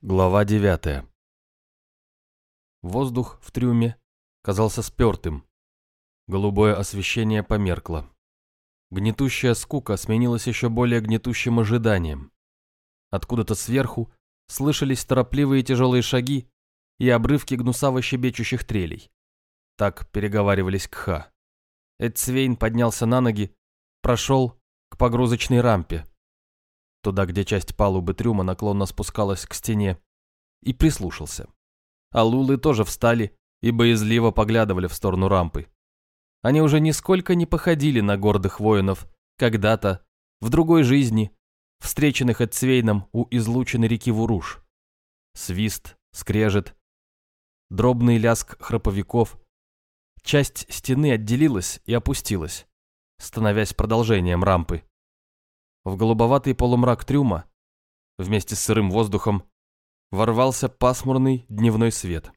Глава 9 Воздух в трюме казался спертым. Голубое освещение померкло. Гнетущая скука сменилась еще более гнетущим ожиданием. Откуда-то сверху слышались торопливые тяжелые шаги и обрывки гнусаво-щебечущих трелей. Так переговаривались Кха. Эдцвейн поднялся на ноги, прошел к погрузочной рампе, туда, где часть палубы трюма наклонно спускалась к стене, и прислушался. Алулы тоже встали и боязливо поглядывали в сторону рампы. Они уже нисколько не походили на гордых воинов, когда-то, в другой жизни, встреченных Эдцвейном у излученной реки Вуруш. Свист, скрежет, дробный ляск храповиков. Часть стены отделилась и опустилась, становясь продолжением рампы. В голубоватый полумрак трюма, вместе с сырым воздухом, ворвался пасмурный дневной свет.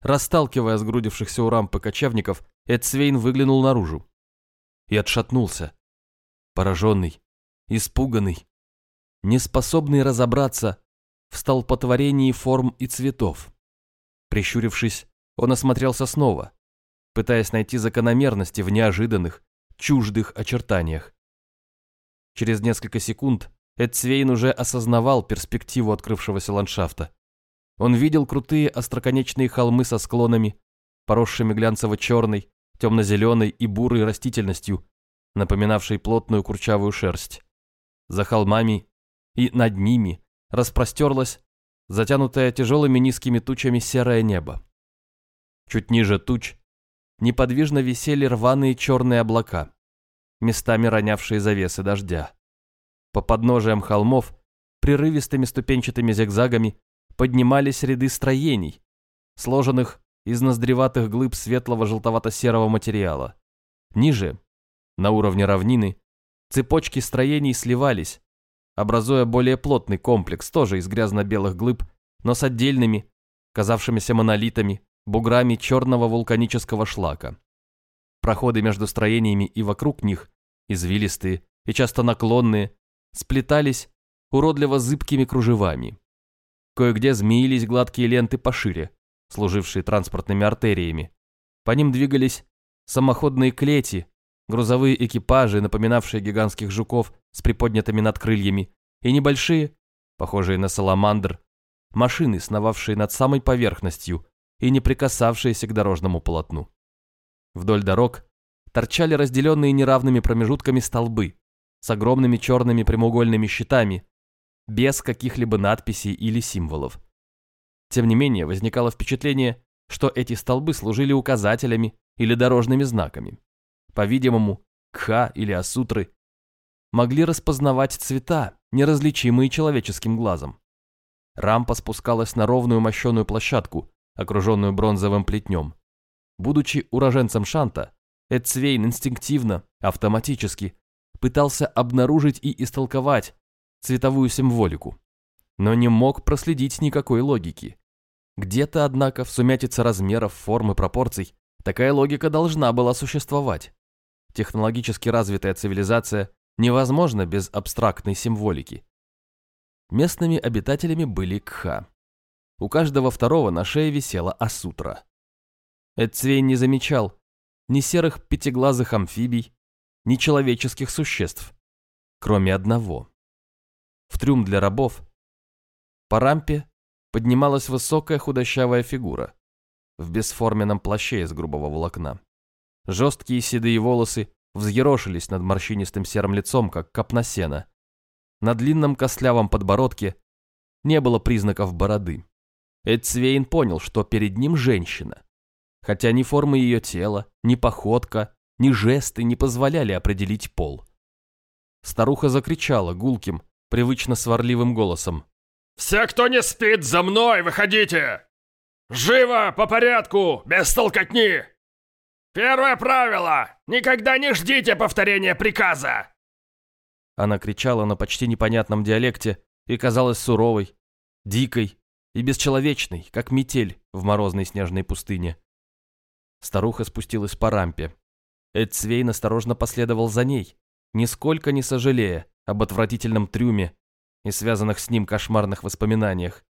Расталкивая сгрудившихся у рампы кочевников, Эдсвейн выглянул наружу и отшатнулся, пораженный, испуганный, неспособный разобраться в столпотворении форм и цветов. Прищурившись, он осмотрелся снова, пытаясь найти закономерности в неожиданных, чуждых очертаниях. Через несколько секунд Эдсвейн уже осознавал перспективу открывшегося ландшафта. Он видел крутые остроконечные холмы со склонами, поросшими глянцево-черной, темно-зеленой и бурой растительностью, напоминавшей плотную курчавую шерсть. За холмами и над ними распростерлось затянутое тяжелыми низкими тучами серое небо. Чуть ниже туч неподвижно висели рваные черные облака местами ронявшие завесы дождя. По подножиям холмов, прерывистыми ступенчатыми зигзагами, поднимались ряды строений, сложенных из ноздреватых глыб светлого желтовато-серого материала. Ниже, на уровне равнины, цепочки строений сливались, образуя более плотный комплекс, тоже из грязно-белых глыб, но с отдельными, казавшимися монолитами, буграми черного вулканического шлака. Проходы между строениями и вокруг них, извилистые и часто наклонные, сплетались уродливо зыбкими кружевами. Кое-где змеились гладкие ленты пошире, служившие транспортными артериями. По ним двигались самоходные клети, грузовые экипажи, напоминавшие гигантских жуков с приподнятыми надкрыльями, и небольшие, похожие на саламандр, машины, сновавшие над самой поверхностью и не прикасавшиеся к дорожному полотну. Вдоль дорог торчали разделенные неравными промежутками столбы с огромными черными прямоугольными щитами, без каких-либо надписей или символов. Тем не менее, возникало впечатление, что эти столбы служили указателями или дорожными знаками. По-видимому, кха или асутры могли распознавать цвета, неразличимые человеческим глазом. Рампа спускалась на ровную мощеную площадку, окруженную бронзовым плетнем. Будучи уроженцем Шанта, Эдсвейн инстинктивно, автоматически пытался обнаружить и истолковать цветовую символику, но не мог проследить никакой логики. Где-то, однако, в сумятице размеров, форм и пропорций такая логика должна была существовать. Технологически развитая цивилизация невозможна без абстрактной символики. Местными обитателями были кха. У каждого второго на шее висела асутра. Эдцвейн не замечал ни серых пятиглазых амфибий, ни человеческих существ, кроме одного. В трюм для рабов по рампе поднималась высокая худощавая фигура в бесформенном плаще из грубого волокна. Жесткие седые волосы взъерошились над морщинистым серым лицом, как копна сена. На длинном костлявом подбородке не было признаков бороды. Эдцвейн понял, что перед ним женщина хотя ни форма ее тела, ни походка, ни жесты не позволяли определить пол. Старуха закричала гулким, привычно сварливым голосом. «Все, кто не спит, за мной выходите! Живо, по порядку, без толкотни! Первое правило — никогда не ждите повторения приказа!» Она кричала на почти непонятном диалекте и казалась суровой, дикой и бесчеловечной, как метель в морозной снежной пустыне. Старуха спустилась по рампе. Эдсвейн осторожно последовал за ней, нисколько не сожалея об отвратительном трюме и связанных с ним кошмарных воспоминаниях.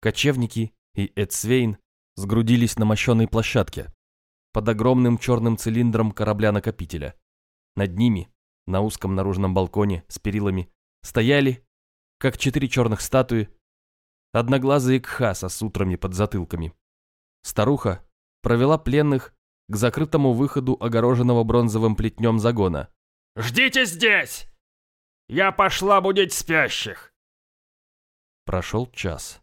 Кочевники и Эдсвейн сгрудились на мощенной площадке под огромным черным цилиндром корабля-накопителя. Над ними, на узком наружном балконе с перилами, стояли, как четыре черных статуи, одноглазые кхаса с утрами под затылками. Старуха провела пленных к закрытому выходу огороженного бронзовым плетнем загона. «Ждите здесь! Я пошла будить спящих!» Прошел час.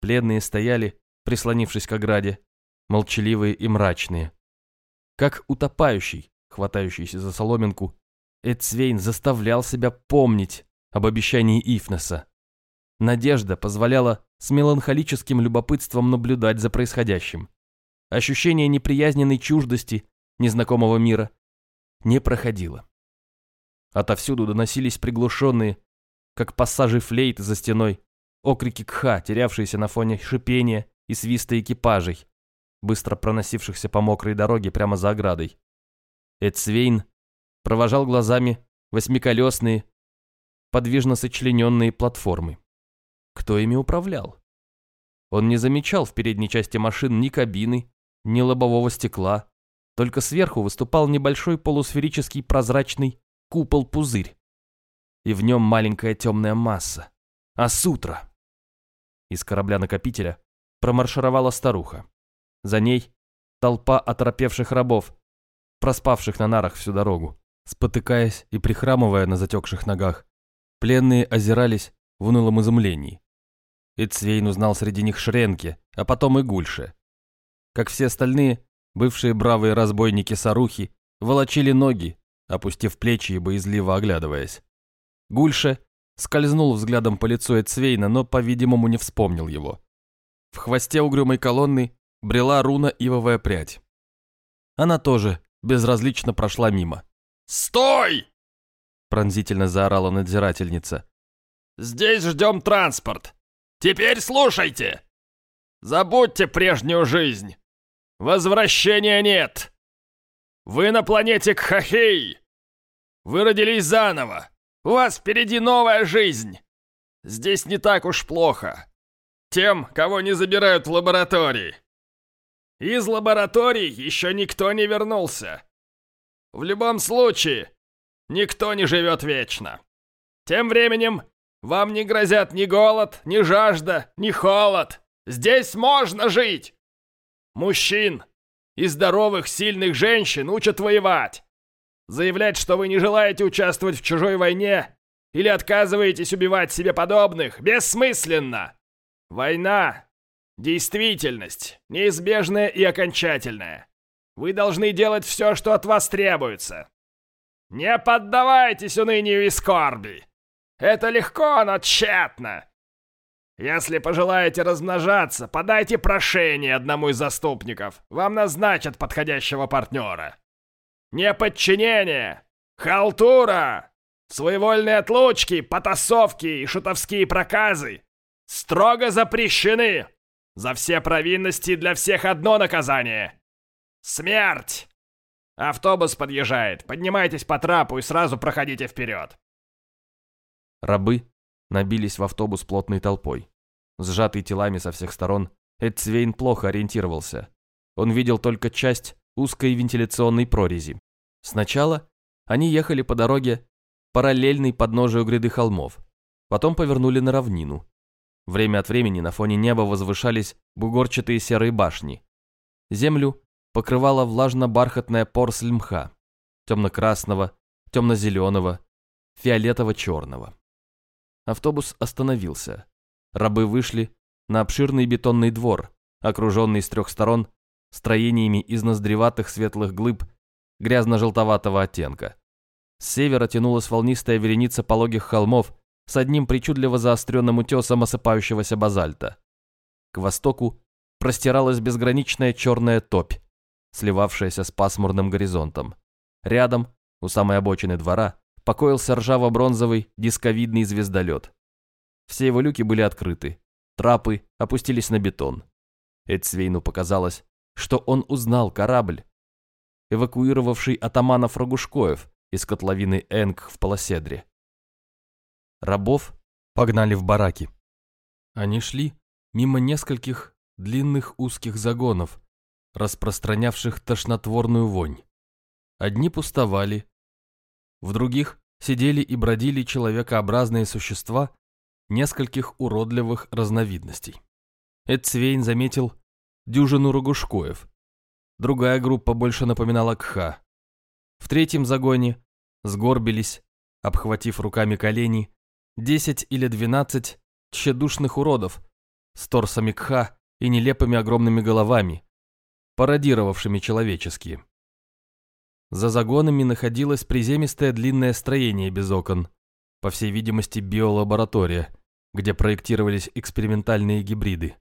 Пленные стояли, прислонившись к ограде, молчаливые и мрачные. Как утопающий, хватающийся за соломинку, Эдсвейн заставлял себя помнить об обещании Ифнеса. Надежда позволяла с меланхолическим любопытством наблюдать за происходящим. Ощущение неприязненной чуждости незнакомого мира не проходило. Отовсюду доносились приглушенные, как пассажи флейт за стеной, окрики кха, терявшиеся на фоне шипения и свиста экипажей, быстро проносившихся по мокрой дороге прямо за оградой. Эдсвейн провожал глазами восьмиколесные, подвижно сочлененные платформы. Кто ими управлял? Он не замечал в передней части машин ни кабины, ни лобового стекла, только сверху выступал небольшой полусферический прозрачный купол-пузырь. И в нем маленькая темная масса. Асутра. Из корабля-накопителя промаршировала старуха. За ней толпа оторопевших рабов, проспавших на нарах всю дорогу. Спотыкаясь и прихрамывая на затекших ногах, пленные озирались в унылом изумлении. Эцвейн узнал среди них Шренке, а потом и Гульше. Как все остальные, бывшие бравые разбойники-сарухи волочили ноги, опустив плечи и боязливо оглядываясь. Гульше скользнул взглядом по лицу Эцвейна, но, по-видимому, не вспомнил его. В хвосте угрюмой колонны брела руна ивовая прядь. Она тоже безразлично прошла мимо. «Стой!» Пронзительно заорала надзирательница. «Здесь ждем транспорт. Теперь слушайте. Забудьте прежнюю жизнь. Возвращения нет. Вы на планете Кхахей. Вы родились заново. У вас впереди новая жизнь. Здесь не так уж плохо. Тем, кого не забирают в лаборатории. Из лабораторий еще никто не вернулся. В любом случае, никто не живет вечно. Тем временем, вам не грозят ни голод, ни жажда, ни холод. Здесь можно жить. Мужчин и здоровых, сильных женщин учат воевать. Заявлять, что вы не желаете участвовать в чужой войне или отказываетесь убивать себе подобных, бессмысленно. Война — действительность, неизбежная и окончательная. Вы должны делать все, что от вас требуется. Не поддавайтесь унынию и скорби. Это легко, но тщетно. Если пожелаете размножаться, подайте прошение одному из заступников. Вам назначат подходящего партнера. Неподчинение, халтура, своевольные отлучки, потасовки и шутовские проказы строго запрещены. За все провинности для всех одно наказание Смерть! Автобус подъезжает. Поднимайтесь по трапу и сразу проходите вперед. Рабы набились в автобус плотной толпой. Сжатый телами со всех сторон, Эдцвейн плохо ориентировался. Он видел только часть узкой вентиляционной прорези. Сначала они ехали по дороге, параллельной подножию гряды холмов. Потом повернули на равнину. Время от времени на фоне неба возвышались бугорчатые серые башни. Землю покрывала влажно-бархатная порсль мха, темно-красного, темно-зеленого, фиолетово-черного. Автобус остановился. Рабы вышли на обширный бетонный двор, окруженный с трех сторон строениями из ноздреватых светлых глыб грязно-желтоватого оттенка. С севера тянулась волнистая вереница пологих холмов с одним причудливо заостренным утесом осыпающегося базальта. К востоку простиралась безграничная черная топь, сливавшаяся с пасмурным горизонтом. Рядом, у самой обочины двора, покоился ржаво-бронзовый дисковидный звездолет. Все его люки были открыты, трапы опустились на бетон. Эдсвейну показалось, что он узнал корабль, эвакуировавший атаманов Рогушкоев из котловины Энг в Полоседре. Рабов погнали в бараки. Они шли мимо нескольких длинных узких загонов, распространявших тошнотворную вонь. Одни пустовали, в других сидели и бродили человекообразные существа нескольких уродливых разновидностей. Эдцвейн заметил дюжину рогушкоев. Другая группа больше напоминала кха. В третьем загоне сгорбились, обхватив руками колени, десять или двенадцать тщедушных уродов с торсами кха и нелепыми огромными головами, пародировавшими человеческие. За загонами находилось приземистое длинное строение без окон, по всей видимости биолаборатория, где проектировались экспериментальные гибриды.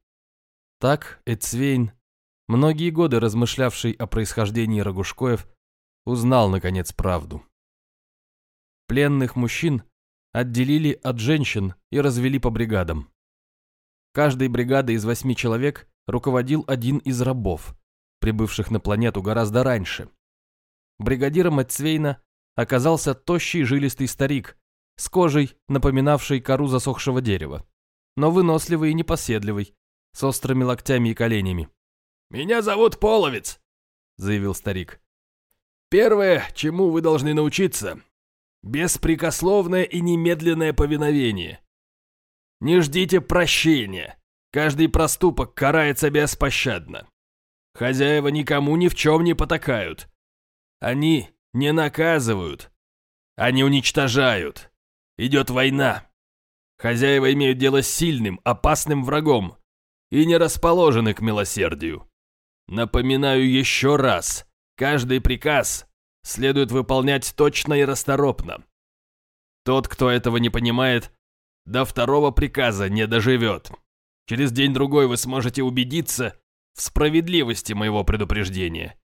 Так Эцвейн, многие годы размышлявший о происхождении Рогушкоев, узнал, наконец, правду. Пленных мужчин отделили от женщин и развели по бригадам. Каждой бригадой из восьми человек руководил один из рабов, прибывших на планету гораздо раньше. Бригадиром Эцвейна оказался тощий жилистый старик с кожей, напоминавшей кору засохшего дерева, но выносливый и непоседливый, с острыми локтями и коленями. «Меня зовут Половец», — заявил старик. «Первое, чему вы должны научиться — беспрекословное и немедленное повиновение. Не ждите прощения. Каждый проступок карается беспощадно. Хозяева никому ни в чем не потакают. Они не наказывают. Они уничтожают. Идет война. Хозяева имеют дело с сильным, опасным врагом и не расположены к милосердию. Напоминаю еще раз, каждый приказ следует выполнять точно и расторопно. Тот, кто этого не понимает, до второго приказа не доживет. Через день-другой вы сможете убедиться в справедливости моего предупреждения.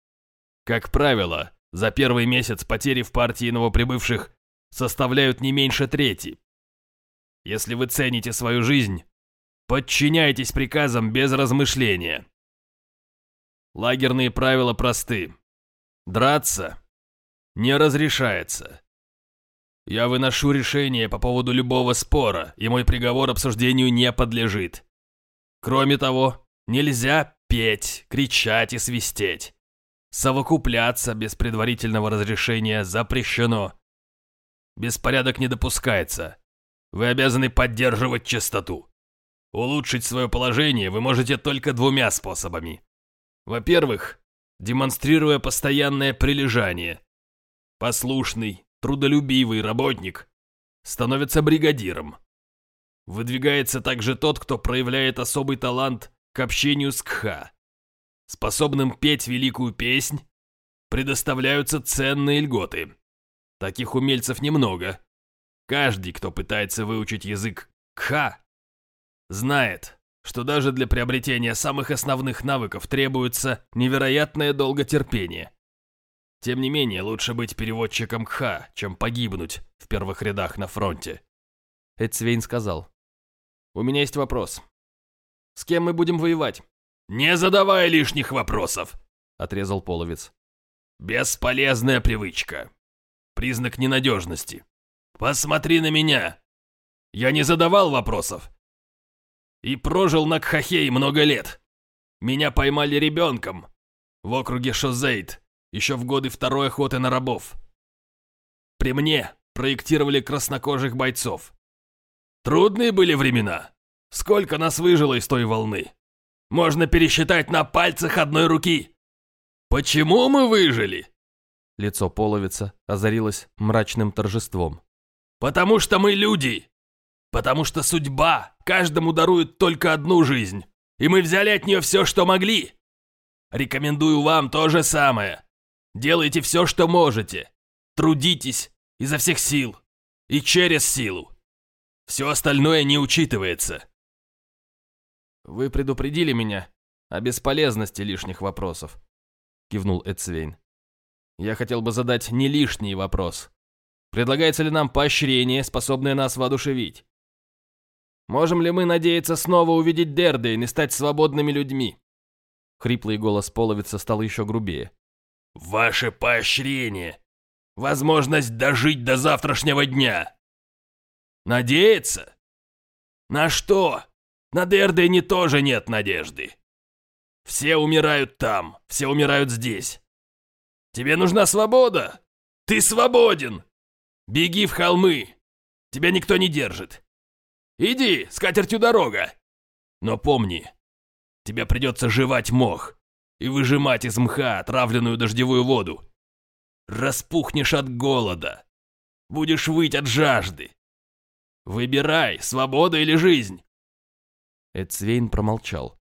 Как правило, за первый месяц потери в партии новоприбывших составляют не меньше трети. Если вы цените свою жизнь, подчиняйтесь приказам без размышления. Лагерные правила просты. Драться не разрешается. Я выношу решение по поводу любого спора, и мой приговор обсуждению не подлежит. Кроме того, нельзя петь, кричать и свистеть. Совокупляться без предварительного разрешения запрещено. Беспорядок не допускается. Вы обязаны поддерживать чистоту. Улучшить свое положение вы можете только двумя способами. Во-первых, демонстрируя постоянное прилежание. Послушный, трудолюбивый работник становится бригадиром. Выдвигается также тот, кто проявляет особый талант к общению с Кха способным петь великую песнь, предоставляются ценные льготы. Таких умельцев немного. Каждый, кто пытается выучить язык кха, знает, что даже для приобретения самых основных навыков требуется невероятное долготерпение. Тем не менее, лучше быть переводчиком кха, чем погибнуть в первых рядах на фронте. Эдсвейн сказал. «У меня есть вопрос. С кем мы будем воевать?» «Не задавай лишних вопросов», — отрезал Половец. «Бесполезная привычка. Признак ненадежности. Посмотри на меня. Я не задавал вопросов. И прожил на Кхахей много лет. Меня поймали ребенком в округе Шозейт еще в годы второй охоты на рабов. При мне проектировали краснокожих бойцов. Трудные были времена. Сколько нас выжило из той волны можно пересчитать на пальцах одной руки. Почему мы выжили?» Лицо половица озарилось мрачным торжеством. «Потому что мы люди. Потому что судьба каждому дарует только одну жизнь, и мы взяли от нее все, что могли. Рекомендую вам то же самое. Делайте все, что можете. Трудитесь изо всех сил и через силу. Все остальное не учитывается. «Вы предупредили меня о бесполезности лишних вопросов», — кивнул Эцвейн. «Я хотел бы задать не лишний вопрос. Предлагается ли нам поощрение, способное нас воодушевить? Можем ли мы надеяться снова увидеть Дердейн и стать свободными людьми?» Хриплый голос половица стал еще грубее. «Ваше поощрение! Возможность дожить до завтрашнего дня! Надеяться? На что? На Дердене тоже нет надежды. Все умирают там, все умирают здесь. Тебе нужна свобода? Ты свободен! Беги в холмы! Тебя никто не держит. Иди, с катертью дорога. Но помни, тебе придется жевать мох и выжимать из мха отравленную дождевую воду. Распухнешь от голода. Будешь выть от жажды. Выбирай, свобода или жизнь. Эдсвейн промолчал.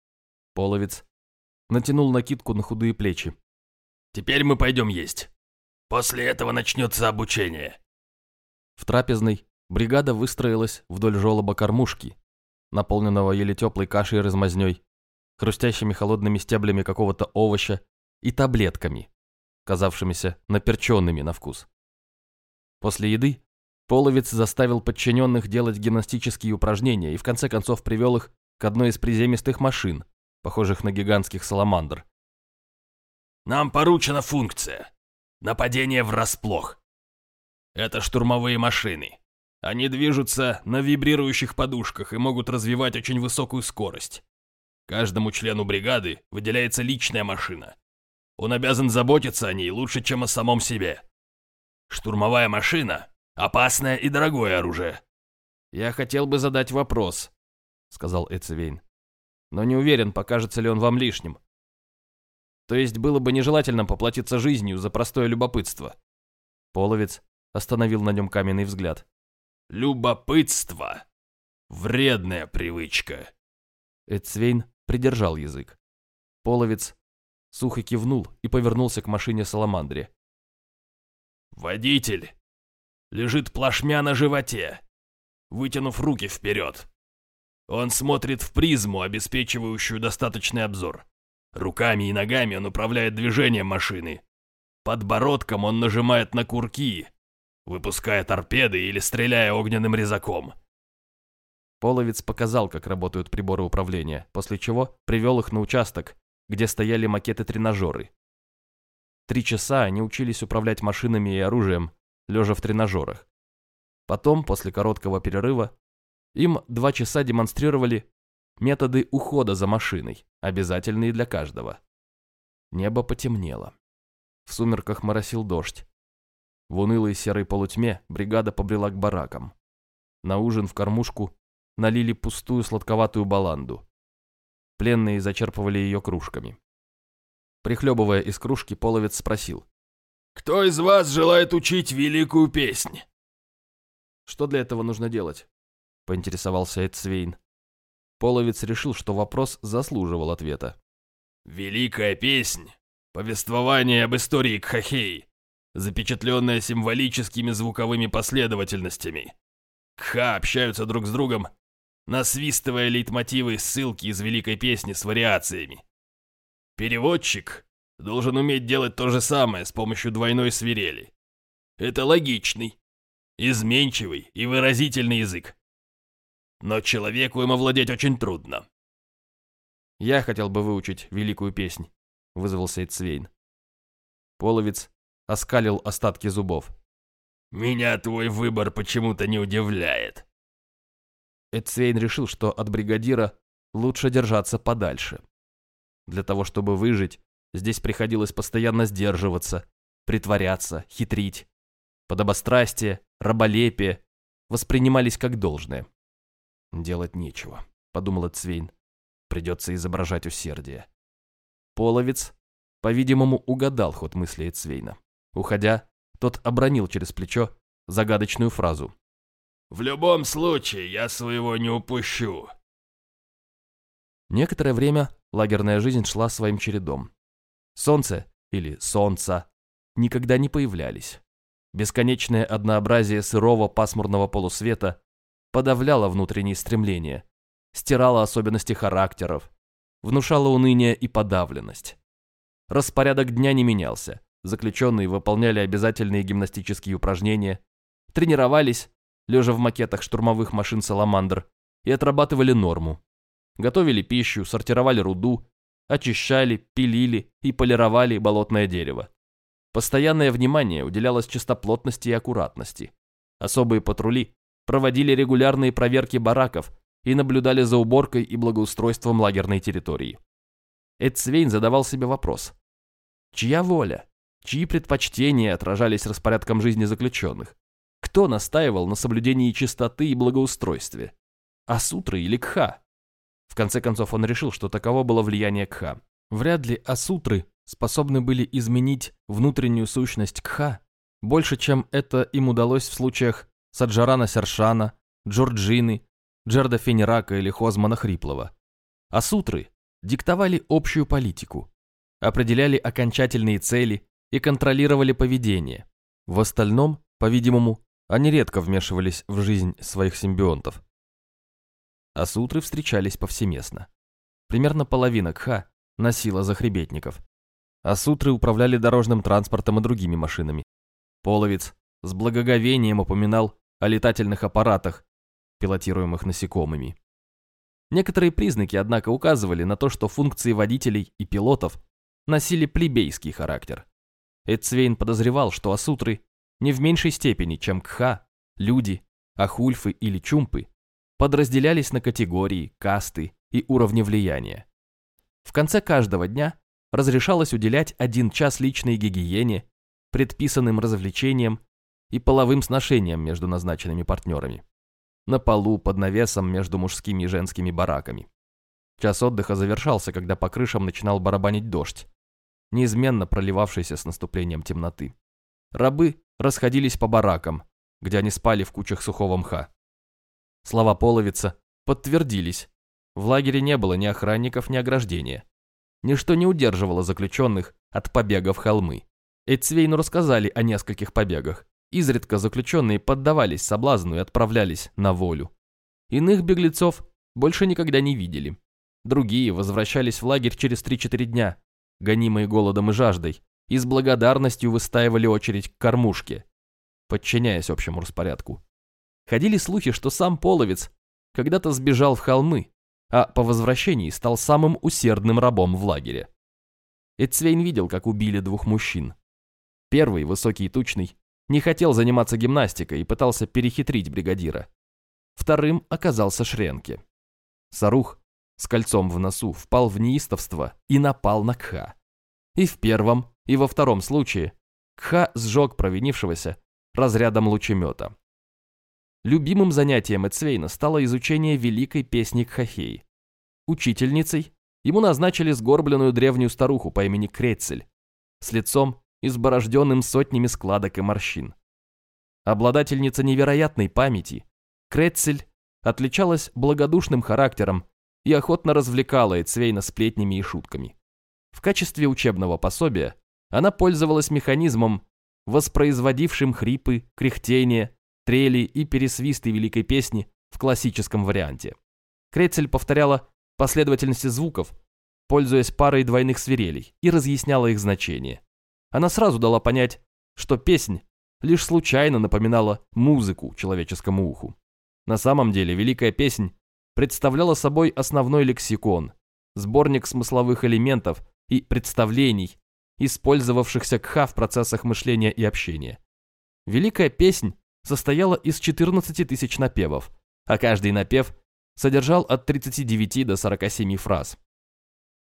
Половец натянул накидку на худые плечи. «Теперь мы пойдем есть. После этого начнется обучение». В трапезной бригада выстроилась вдоль желоба кормушки, наполненного еле теплой кашей размазней, хрустящими холодными стеблями какого-то овоща и таблетками, казавшимися наперченными на вкус. После еды Половец заставил подчиненных делать гимнастические упражнения и в конце концов привел их к одной из приземистых машин, похожих на гигантских саламандр. «Нам поручена функция. Нападение врасплох. Это штурмовые машины. Они движутся на вибрирующих подушках и могут развивать очень высокую скорость. Каждому члену бригады выделяется личная машина. Он обязан заботиться о ней лучше, чем о самом себе. Штурмовая машина – опасное и дорогое оружие. «Я хотел бы задать вопрос», – сказал Эцевейн но не уверен, покажется ли он вам лишним. То есть было бы нежелательно поплатиться жизнью за простое любопытство. Половец остановил на нем каменный взгляд. «Любопытство! Вредная привычка!» Эцвейн придержал язык. Половец сухо кивнул и повернулся к машине Саламандре. «Водитель лежит плашмя на животе, вытянув руки вперед. Он смотрит в призму, обеспечивающую достаточный обзор. Руками и ногами он управляет движением машины. Подбородком он нажимает на курки, выпуская торпеды или стреляя огненным резаком. Половец показал, как работают приборы управления, после чего привел их на участок, где стояли макеты-тренажеры. Три часа они учились управлять машинами и оружием, лежа в тренажерах. Потом, после короткого перерыва, им два часа демонстрировали методы ухода за машиной, обязательные для каждого. Небо потемнело. В сумерках моросил дождь. В унылой серой полутьме бригада побрела к баракам. На ужин в кормушку налили пустую сладковатую баланду. Пленные зачерпывали ее кружками. Прихлебывая из кружки, половец спросил. «Кто из вас желает учить великую песнь?» «Что для этого нужно делать?» — поинтересовался Эдсвейн. Половец решил, что вопрос заслуживал ответа. «Великая песнь. Повествование об истории Кхахей, запечатленное символическими звуковыми последовательностями. Кха общаются друг с другом, насвистывая лейтмотивы ссылки из великой песни с вариациями. Переводчик должен уметь делать то же самое с помощью двойной свирели. Это логичный, изменчивый и выразительный язык но человеку им овладеть очень трудно. «Я хотел бы выучить великую песнь», — вызвался Эдсвейн. Половец оскалил остатки зубов. «Меня твой выбор почему-то не удивляет». Эдсвейн решил, что от бригадира лучше держаться подальше. Для того, чтобы выжить, здесь приходилось постоянно сдерживаться, притворяться, хитрить. Подобострастие, раболепие воспринимались как должное. «Делать нечего», — подумала Цвейн. «Придется изображать усердие». Половец, по-видимому, угадал ход мысли Цвейна. Уходя, тот обронил через плечо загадочную фразу. «В любом случае, я своего не упущу». Некоторое время лагерная жизнь шла своим чередом. Солнце или солнца никогда не появлялись. Бесконечное однообразие сырого пасмурного полусвета подавляла внутренние стремления, стирала особенности характеров, внушала уныние и подавленность. Распорядок дня не менялся, заключенные выполняли обязательные гимнастические упражнения, тренировались, лежа в макетах штурмовых машин «Саламандр», и отрабатывали норму. Готовили пищу, сортировали руду, очищали, пилили и полировали болотное дерево. Постоянное внимание уделялось чистоплотности и аккуратности. Особые патрули проводили регулярные проверки бараков, и наблюдали за уборкой и благоустройством лагерной территории. Эдсвейн задавал себе вопрос. Чья воля, чьи предпочтения отражались распорядком жизни заключенных? Кто настаивал на соблюдении чистоты и благоустройстве? Асутры или Кха? В конце концов он решил, что таково было влияние Кха. Вряд ли Асутры способны были изменить внутреннюю сущность Кха больше, чем это им удалось в случаях Саджарана Сершана, Джорджины, Джерда Фенерака или Хозмана Хриплова. Асутры диктовали общую политику, определяли окончательные цели и контролировали поведение. В остальном, по-видимому, они редко вмешивались в жизнь своих симбионтов. Асутры встречались повсеместно. Примерно половина Кха носила захребетников. Асутры управляли дорожным транспортом и другими машинами. Половец с благоговением упоминал о летательных аппаратах, пилотируемых насекомыми. Некоторые признаки, однако, указывали на то, что функции водителей и пилотов носили плебейский характер. Эдсвейн подозревал, что асутры не в меньшей степени, чем кха, люди, ахульфы или чумпы, подразделялись на категории, касты и уровни влияния. В конце каждого дня разрешалось уделять один час личной гигиене, предписанным развлечениям и половым сношениям между назначенными партнерами на полу под навесом между мужскими и женскими бараками. Час отдыха завершался, когда по крышам начинал барабанить дождь, неизменно проливавшийся с наступлением темноты. Рабы расходились по баракам, где они спали в кучах сухого мха. Слова половица подтвердились. В лагере не было ни охранников, ни ограждения. Ничто не удерживало заключенных от побега в холмы. Эцвейну рассказали о нескольких побегах, Изредка заключенные поддавались соблазну и отправлялись на волю. Иных беглецов больше никогда не видели. Другие возвращались в лагерь через 3-4 дня, гонимые голодом и жаждой, и с благодарностью выстаивали очередь к кормушке, подчиняясь общему распорядку. Ходили слухи, что сам половец когда-то сбежал в холмы, а по возвращении стал самым усердным рабом в лагере. Эцвейн видел, как убили двух мужчин. Первый, высокий и тучный, не хотел заниматься гимнастикой и пытался перехитрить бригадира. Вторым оказался Шренке. Сарух с кольцом в носу впал в неистовство и напал на Кха. И в первом, и во втором случае Кха сжег провинившегося разрядом лучемета. Любимым занятием Эцвейна стало изучение великой песни Кхахей. Учительницей ему назначили сгорбленную древнюю старуху по имени Крецель, с лицом, изборожденным сотнями складок и морщин. Обладательница невероятной памяти, Крецель отличалась благодушным характером и охотно развлекала Эцвейна сплетнями и шутками. В качестве учебного пособия она пользовалась механизмом, воспроизводившим хрипы, кряхтение, трели и пересвисты великой песни в классическом варианте. Крецель повторяла последовательности звуков, пользуясь парой двойных свирелей, и разъясняла их значение. Она сразу дала понять, что песнь лишь случайно напоминала музыку человеческому уху. На самом деле Великая Песнь представляла собой основной лексикон, сборник смысловых элементов и представлений, использовавшихся кха в процессах мышления и общения. Великая Песнь состояла из 14 тысяч напевов, а каждый напев содержал от 39 до 47 фраз.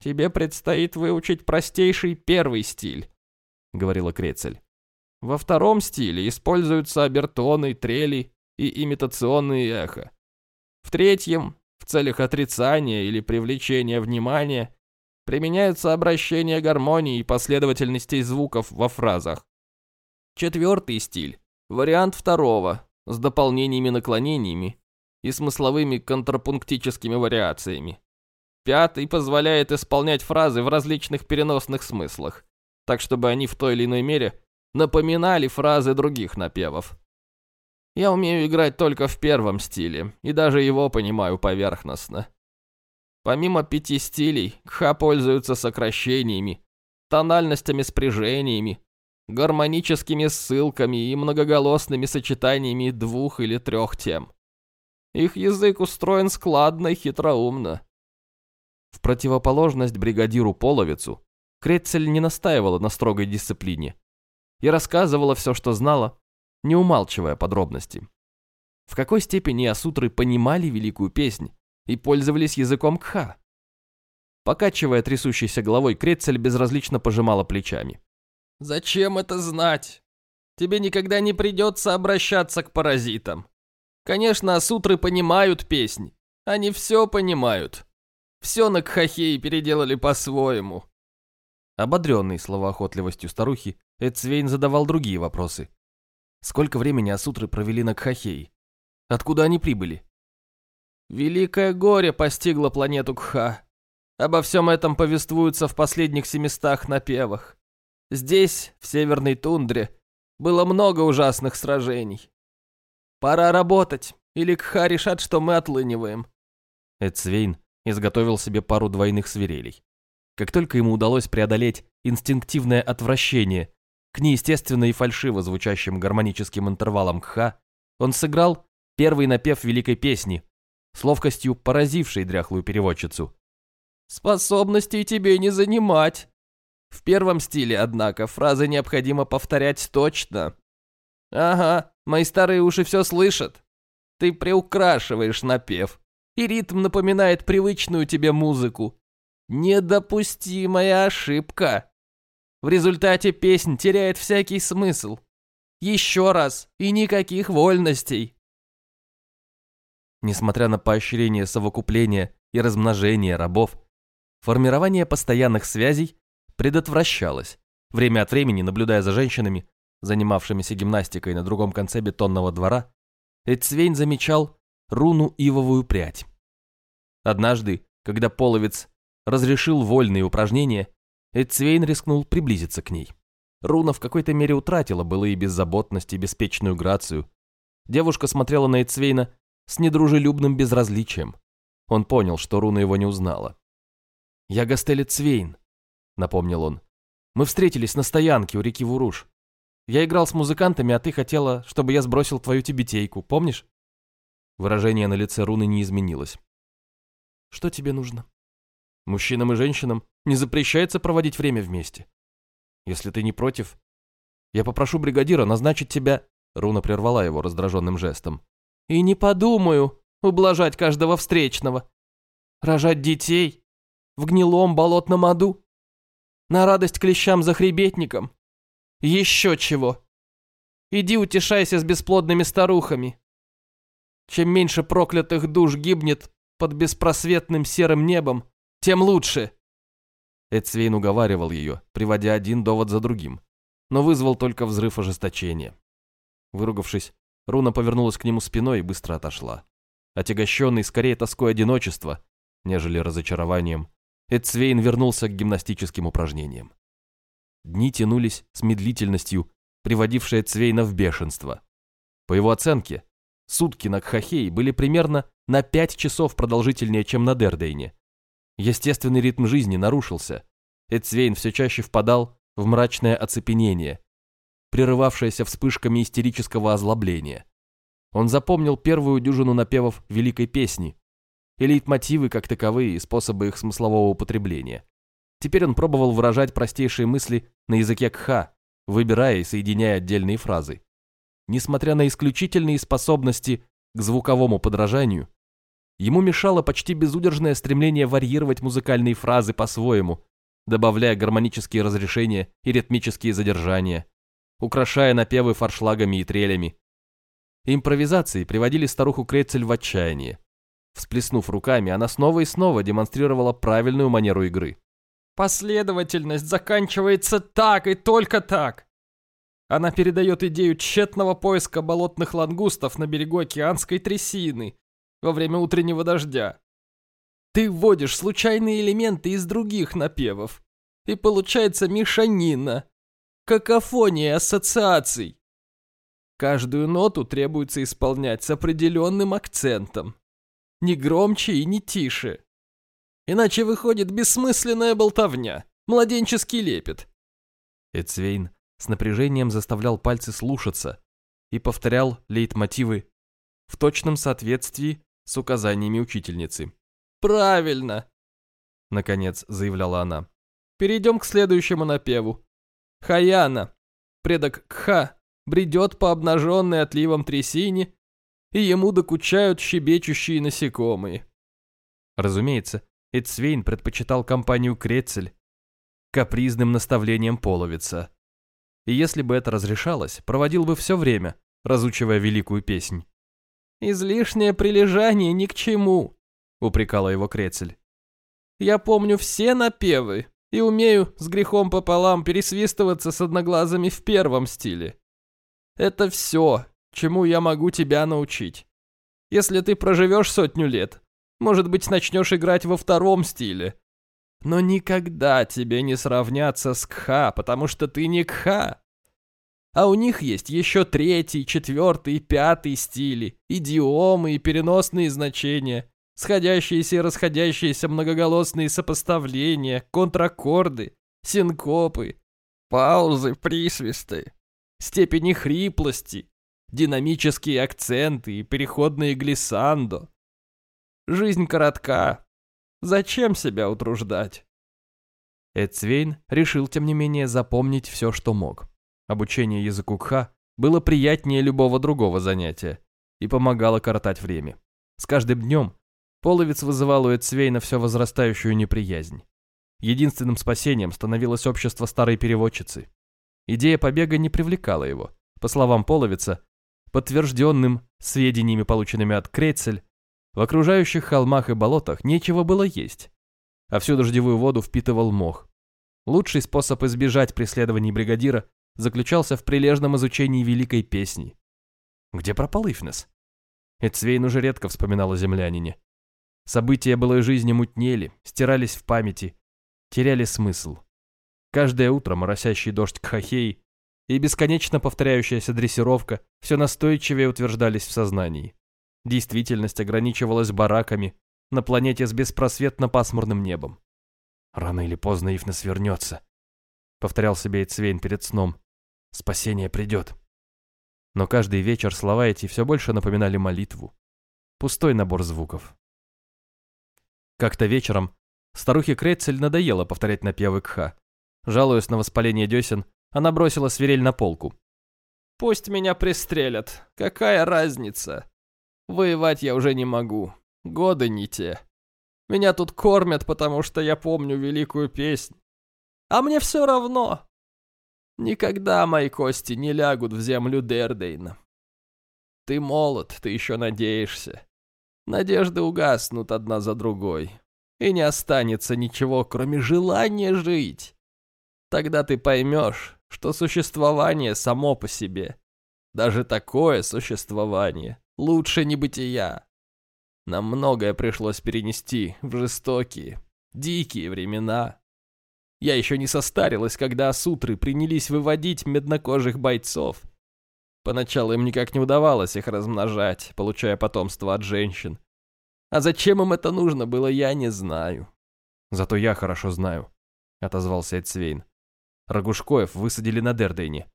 «Тебе предстоит выучить простейший первый стиль», — говорила Крецель. Во втором стиле используются обертоны, трели и имитационные эхо. В третьем, в целях отрицания или привлечения внимания, применяются обращения гармонии и последовательностей звуков во фразах. Четвертый стиль – вариант второго, с дополнениями-наклонениями и смысловыми контрапунктическими вариациями. Пятый позволяет исполнять фразы в различных переносных смыслах так чтобы они в той или иной мере напоминали фразы других напевов. Я умею играть только в первом стиле, и даже его понимаю поверхностно. Помимо пяти стилей, кха пользуются сокращениями, тональностями спряжениями, гармоническими ссылками и многоголосными сочетаниями двух или трех тем. Их язык устроен складно и хитроумно. В противоположность бригадиру Половицу, Крецель не настаивала на строгой дисциплине и рассказывала все, что знала, не умалчивая подробности. В какой степени асутры понимали великую песнь, и пользовались языком кха. Покачивая трясущейся головой, Крецель безразлично пожимала плечами. «Зачем это знать? Тебе никогда не придется обращаться к паразитам. Конечно, асутры понимают песни. Они все понимают. Все на Кхахеи переделали по-своему». Ободренный словоохотливостью старухи, Эдсвейн задавал другие вопросы. Сколько времени асутры провели на Кхахеи? Откуда они прибыли? Великое горе постигло планету Кха. Обо всем этом повествуются в последних семистах напевах. Здесь, в северной тундре, было много ужасных сражений. Пора работать, или Кха решат, что мы отлыниваем. Эдсвейн изготовил себе пару двойных свирелей. Как только ему удалось преодолеть инстинктивное отвращение к неестественно и фальшиво звучащим гармоническим интервалам кха, он сыграл первый напев великой песни, с ловкостью поразившей дряхлую переводчицу. «Способностей тебе не занимать!» В первом стиле, однако, фразы необходимо повторять точно. «Ага, мои старые уши все слышат. Ты приукрашиваешь напев, и ритм напоминает привычную тебе музыку. Недопустимая ошибка!» В результате песнь теряет всякий смысл. Еще раз, и никаких вольностей. Несмотря на поощрение совокупления и размножения рабов, формирование постоянных связей предотвращалось, время от времени наблюдая за женщинами, занимавшимися гимнастикой на другом конце бетонного двора, Эцвейн замечал руну ивовую прядь. Однажды, когда половец разрешил вольные упражнения, Эцвейн рискнул приблизиться к ней. Руна в какой-то мере утратила былые беззаботность и беспечную грацию. Девушка смотрела на Эцвейна с недружелюбным безразличием. Он понял, что Руна его не узнала. «Я Гастель Эцвейн», — напомнил он. «Мы встретились на стоянке у реки Вуруш. Я играл с музыкантами, а ты хотела, чтобы я сбросил твою тибетейку, помнишь?» Выражение на лице Руны не изменилось. «Что тебе нужно?» Мужчинам и женщинам не запрещается проводить время вместе. Если ты не против, я попрошу бригадира назначить тебя...» Руна прервала его раздраженным жестом. «И не подумаю ублажать каждого встречного. Рожать детей в гнилом болотном аду. На радость клещам-захребетникам. Еще чего. Иди утешайся с бесплодными старухами. Чем меньше проклятых душ гибнет под беспросветным серым небом, тем лучше. Эдсвейн уговаривал ее, приводя один довод за другим, но вызвал только взрыв ожесточения. Выругавшись, Руна повернулась к нему спиной и быстро отошла. Отягощенный скорее тоской одиночества, нежели разочарованием, Эдсвейн вернулся к гимнастическим упражнениям. Дни тянулись с медлительностью, приводившей Эдсвейна в бешенство. По его оценке, сутки на Кхахей были примерно на пять часов продолжительнее, чем на Дердейне, Естественный ритм жизни нарушился. Эцвейн все чаще впадал в мрачное оцепенение, прерывавшееся вспышками истерического озлобления. Он запомнил первую дюжину напевов великой песни, и лейтмотивы как таковые, и способы их смыслового употребления. Теперь он пробовал выражать простейшие мысли на языке кха, выбирая и соединяя отдельные фразы. Несмотря на исключительные способности к звуковому подражанию, Ему мешало почти безудержное стремление варьировать музыкальные фразы по-своему, добавляя гармонические разрешения и ритмические задержания, украшая напевы форшлагами и трелями. Импровизации приводили старуху Крецель в отчаяние. Всплеснув руками, она снова и снова демонстрировала правильную манеру игры. «Последовательность заканчивается так и только так!» Она передает идею тщетного поиска болотных лангустов на берегу океанской трясины, во время утреннего дождя. Ты вводишь случайные элементы из других напевов, и получается мешанина, какофония ассоциаций. Каждую ноту требуется исполнять с определенным акцентом, не громче и не тише. Иначе выходит бессмысленная болтовня, младенческий лепет. Эцвейн с напряжением заставлял пальцы слушаться и повторял лейтмотивы в точном соответствии с указаниями учительницы. «Правильно!» — наконец заявляла она. «Перейдем к следующему напеву. Хаяна, предок Кха, бредет по обнаженной отливом трясине, и ему докучают щебечущие насекомые. Разумеется, Эдсвейн предпочитал компанию Крецель капризным наставлением половица. И если бы это разрешалось, проводил бы все время, разучивая великую песнь. «Излишнее прилежание ни к чему», — упрекала его Крецель. «Я помню все напевы и умею с грехом пополам пересвистываться с одноглазыми в первом стиле. Это все, чему я могу тебя научить. Если ты проживешь сотню лет, может быть, начнешь играть во втором стиле. Но никогда тебе не сравняться с Кха, потому что ты не Кха. А у них есть еще третий, четвертый, пятый стили, идиомы и переносные значения, сходящиеся и расходящиеся многоголосные сопоставления, контраккорды, синкопы, паузы, присвисты, степени хриплости, динамические акценты и переходные глиссандо. Жизнь коротка. Зачем себя утруждать? Эдсвейн решил, тем не менее, запомнить все, что мог. Обучение языку кха было приятнее любого другого занятия и помогало коротать время. С каждым днем половец вызывал у Эцвейна все возрастающую неприязнь. Единственным спасением становилось общество старой переводчицы. Идея побега не привлекала его. По словам половица, подтвержденным сведениями, полученными от Крейцель, в окружающих холмах и болотах нечего было есть, а всю дождевую воду впитывал мох. Лучший способ избежать преследований бригадира заключался в прилежном изучении великой песни. Где пропал Ифнес? Эцвейн уже редко вспоминал о землянине. События былой жизни мутнели, стирались в памяти, теряли смысл. Каждое утро моросящий дождь Кхахей и бесконечно повторяющаяся дрессировка все настойчивее утверждались в сознании. Действительность ограничивалась бараками на планете с беспросветно пасмурным небом. Рано или поздно Ифнес вернется, повторял себе Эцвейн перед сном. Спасение придет. Но каждый вечер слова эти все больше напоминали молитву. Пустой набор звуков. Как-то вечером старухе Крецель надоело повторять напевы Кха. Жалуясь на воспаление десен, она бросила свирель на полку. «Пусть меня пристрелят. Какая разница? Воевать я уже не могу. Годы не те. Меня тут кормят, потому что я помню великую песнь. А мне все равно. Никогда мои кости не лягут в землю Дердейна. Ты молод, ты еще надеешься. Надежды угаснут одна за другой. И не останется ничего, кроме желания жить. Тогда ты поймешь, что существование само по себе, даже такое существование, лучше небытия. Нам многое пришлось перенести в жестокие, дикие времена. Я еще не состарилась, когда сутры принялись выводить меднокожих бойцов. Поначалу им никак не удавалось их размножать, получая потомство от женщин. А зачем им это нужно было, я не знаю. Зато я хорошо знаю, отозвался Эдсвейн. Рогушкоев высадили на Дердейне.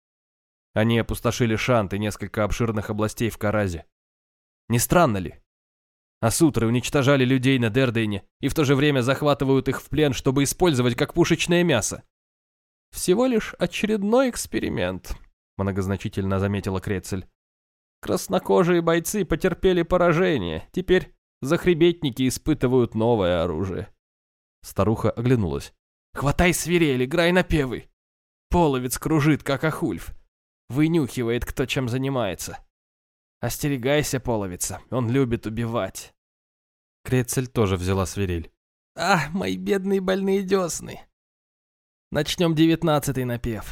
Они опустошили Шант и несколько обширных областей в Каразе. Не странно ли? А сутры уничтожали людей на Дердейне и в то же время захватывают их в плен, чтобы использовать как пушечное мясо. Всего лишь очередной эксперимент, многозначительно заметила Крецель. Краснокожие бойцы потерпели поражение, теперь захребетники испытывают новое оружие. Старуха оглянулась. «Хватай свирель, играй напевы!» Половец кружит, как ахульф. Вынюхивает, кто чем занимается. Остерегайся, половица, он любит убивать. Крецель тоже взяла свирель. «А, мои бедные больные десны!» Начнем девятнадцатый напев.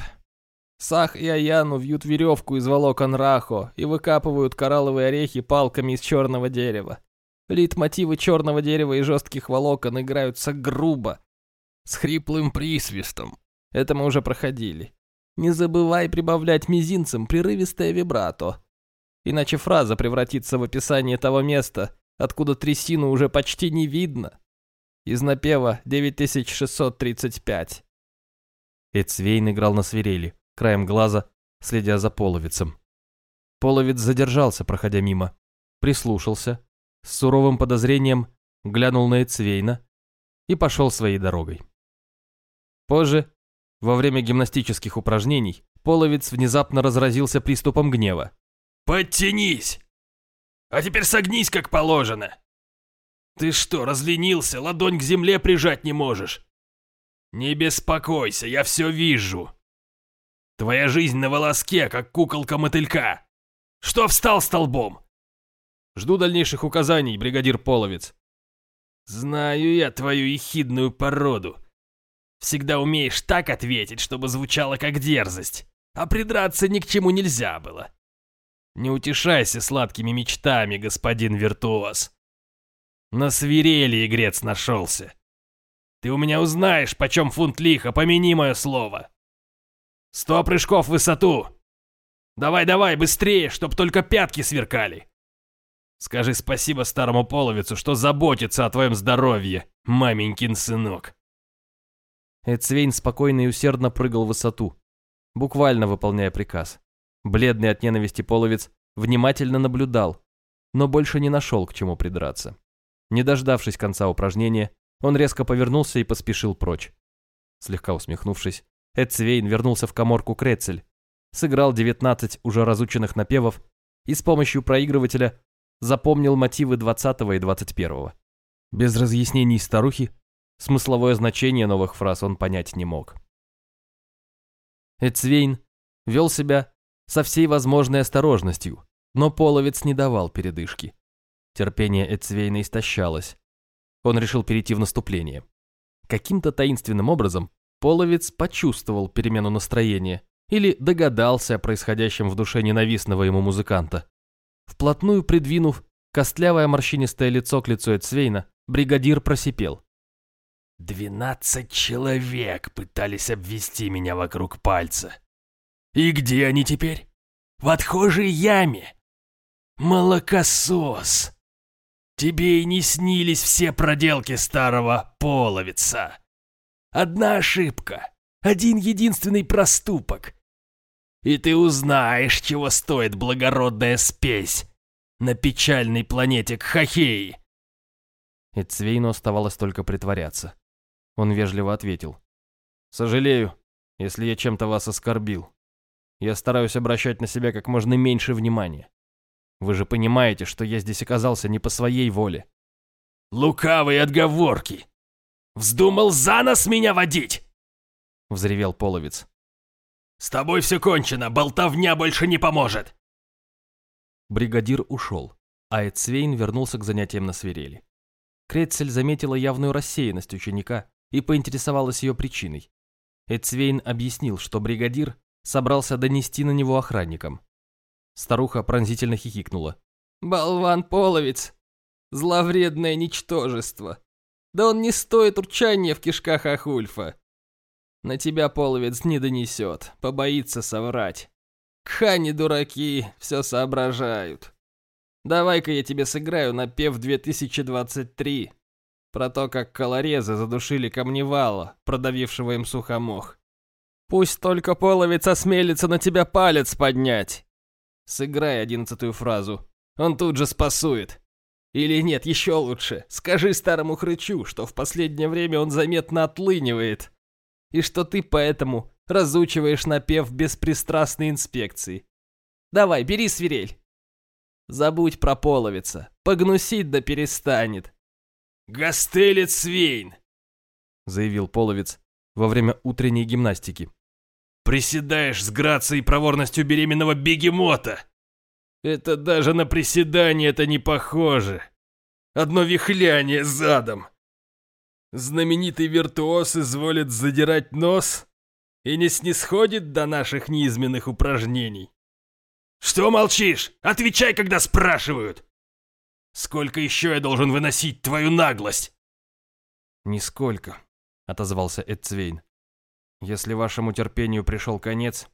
Сах и Аяну вьют веревку из волокон Рахо и выкапывают коралловые орехи палками из черного дерева. Лид-мотивы черного дерева и жестких волокон играются грубо, с хриплым присвистом. Это мы уже проходили. Не забывай прибавлять мизинцем прерывистое вибрато. Иначе фраза превратится в описание того места, откуда трясину уже почти не видно. Из напева 9635. Эцвейн играл на свирели, краем глаза, следя за половицем. Половец задержался, проходя мимо, прислушался, с суровым подозрением глянул на Эцвейна и пошел своей дорогой. Позже, во время гимнастических упражнений, половец внезапно разразился приступом гнева. «Подтянись! А теперь согнись, как положено. Ты что, разленился? Ладонь к земле прижать не можешь? Не беспокойся, я все вижу. Твоя жизнь на волоске, как куколка мотылька. Что встал столбом? Жду дальнейших указаний, бригадир Половец. Знаю я твою ехидную породу. Всегда умеешь так ответить, чтобы звучало как дерзость, а придраться ни к чему нельзя было. Не утешайся сладкими мечтами, господин виртуоз. На свирели игрец нашелся. Ты у меня узнаешь, почем фунт лиха, помяни мое слово. Сто прыжков в высоту. Давай-давай, быстрее, чтоб только пятки сверкали. Скажи спасибо старому половицу, что заботится о твоем здоровье, маменькин сынок. Эцвейн спокойно и усердно прыгал в высоту, буквально выполняя приказ. Бледный от ненависти половец внимательно наблюдал, но больше не нашел к чему придраться. Не дождавшись конца упражнения, он резко повернулся и поспешил прочь. Слегка усмехнувшись, Эдсвейн вернулся в коморку Крецель, сыграл 19 уже разученных напевов и с помощью проигрывателя запомнил мотивы 20 и 21. Без разъяснений старухи смысловое значение новых фраз он понять не мог. Эцвейн вел себя со всей возможной осторожностью, но половец не давал передышки. Терпение Эцвейна истощалось. Он решил перейти в наступление. Каким-то таинственным образом половец почувствовал перемену настроения или догадался о происходящем в душе ненавистного ему музыканта. Вплотную придвинув костлявое морщинистое лицо к лицу Эцвейна, бригадир просипел. «Двенадцать человек пытались обвести меня вокруг пальца. И где они теперь? В отхожей яме. Молокосос. Тебе и не снились все проделки старого половица. Одна ошибка, один единственный проступок. И ты узнаешь, чего стоит благородная спесь на печальной планете Кхахеи. И Цвейну оставалось только притворяться. Он вежливо ответил. «Сожалею, если я чем-то вас оскорбил. Я стараюсь обращать на себя как можно меньше внимания. Вы же понимаете, что я здесь оказался не по своей воле. Лукавые отговорки! Вздумал за нос меня водить!» Взревел половец. «С тобой все кончено, болтовня больше не поможет!» Бригадир ушел, а Эцвейн вернулся к занятиям на свирели. Крецель заметила явную рассеянность ученика и поинтересовалась ее причиной. Эцвейн объяснил, что бригадир собрался донести на него охранникам. Старуха пронзительно хихикнула. «Болван-половец! Зловредное ничтожество! Да он не стоит урчания в кишках Ахульфа! На тебя половец не донесет, побоится соврать. Кхани дураки, все соображают. Давай-ка я тебе сыграю на пев 2023 про то, как колорезы задушили камневала, продавившего им сухомох. Пусть только половец осмелится на тебя палец поднять. Сыграй одиннадцатую фразу. Он тут же спасует. Или нет, еще лучше. Скажи старому хрычу, что в последнее время он заметно отлынивает. И что ты поэтому разучиваешь напев беспристрастной инспекции. Давай, бери свирель. Забудь про половица. Погнусить да перестанет. «Гастелец Свейн!» заявил половец во время утренней гимнастики. Приседаешь с грацией и проворностью беременного бегемота. Это даже на приседание это не похоже. Одно вихляние задом. Знаменитый виртуоз изволит задирать нос и не снисходит до наших низменных упражнений. Что молчишь? Отвечай, когда спрашивают. Сколько еще я должен выносить твою наглость? Нисколько, отозвался Эдцвейн. Если вашему терпению пришел конец,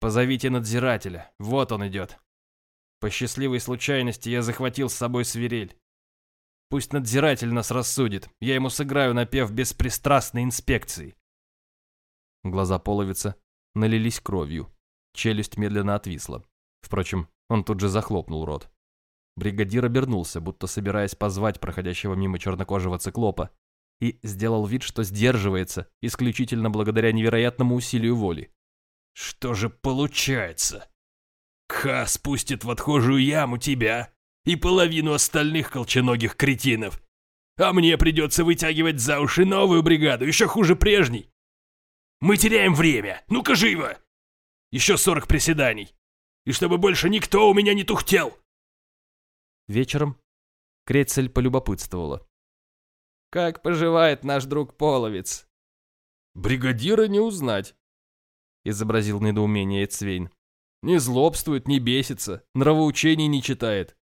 позовите надзирателя, вот он идет. По счастливой случайности я захватил с собой свирель. Пусть надзиратель нас рассудит, я ему сыграю напев беспристрастной инспекции. Глаза половица налились кровью, челюсть медленно отвисла. Впрочем, он тут же захлопнул рот. Бригадир обернулся, будто собираясь позвать проходящего мимо чернокожего циклопа, и сделал вид, что сдерживается исключительно благодаря невероятному усилию воли. «Что же получается? Ха спустит в отхожую яму тебя, и половину остальных колченогих кретинов. А мне придется вытягивать за уши новую бригаду, еще хуже прежней. Мы теряем время. Ну-ка живо! Еще сорок приседаний. И чтобы больше никто у меня не тухтел. Вечером Крецель полюбопытствовала. Как поживает наш друг Половец? Бригадира не узнать, изобразил недоумение Эцвейн. Не злобствует, не бесится, нравоучений не читает.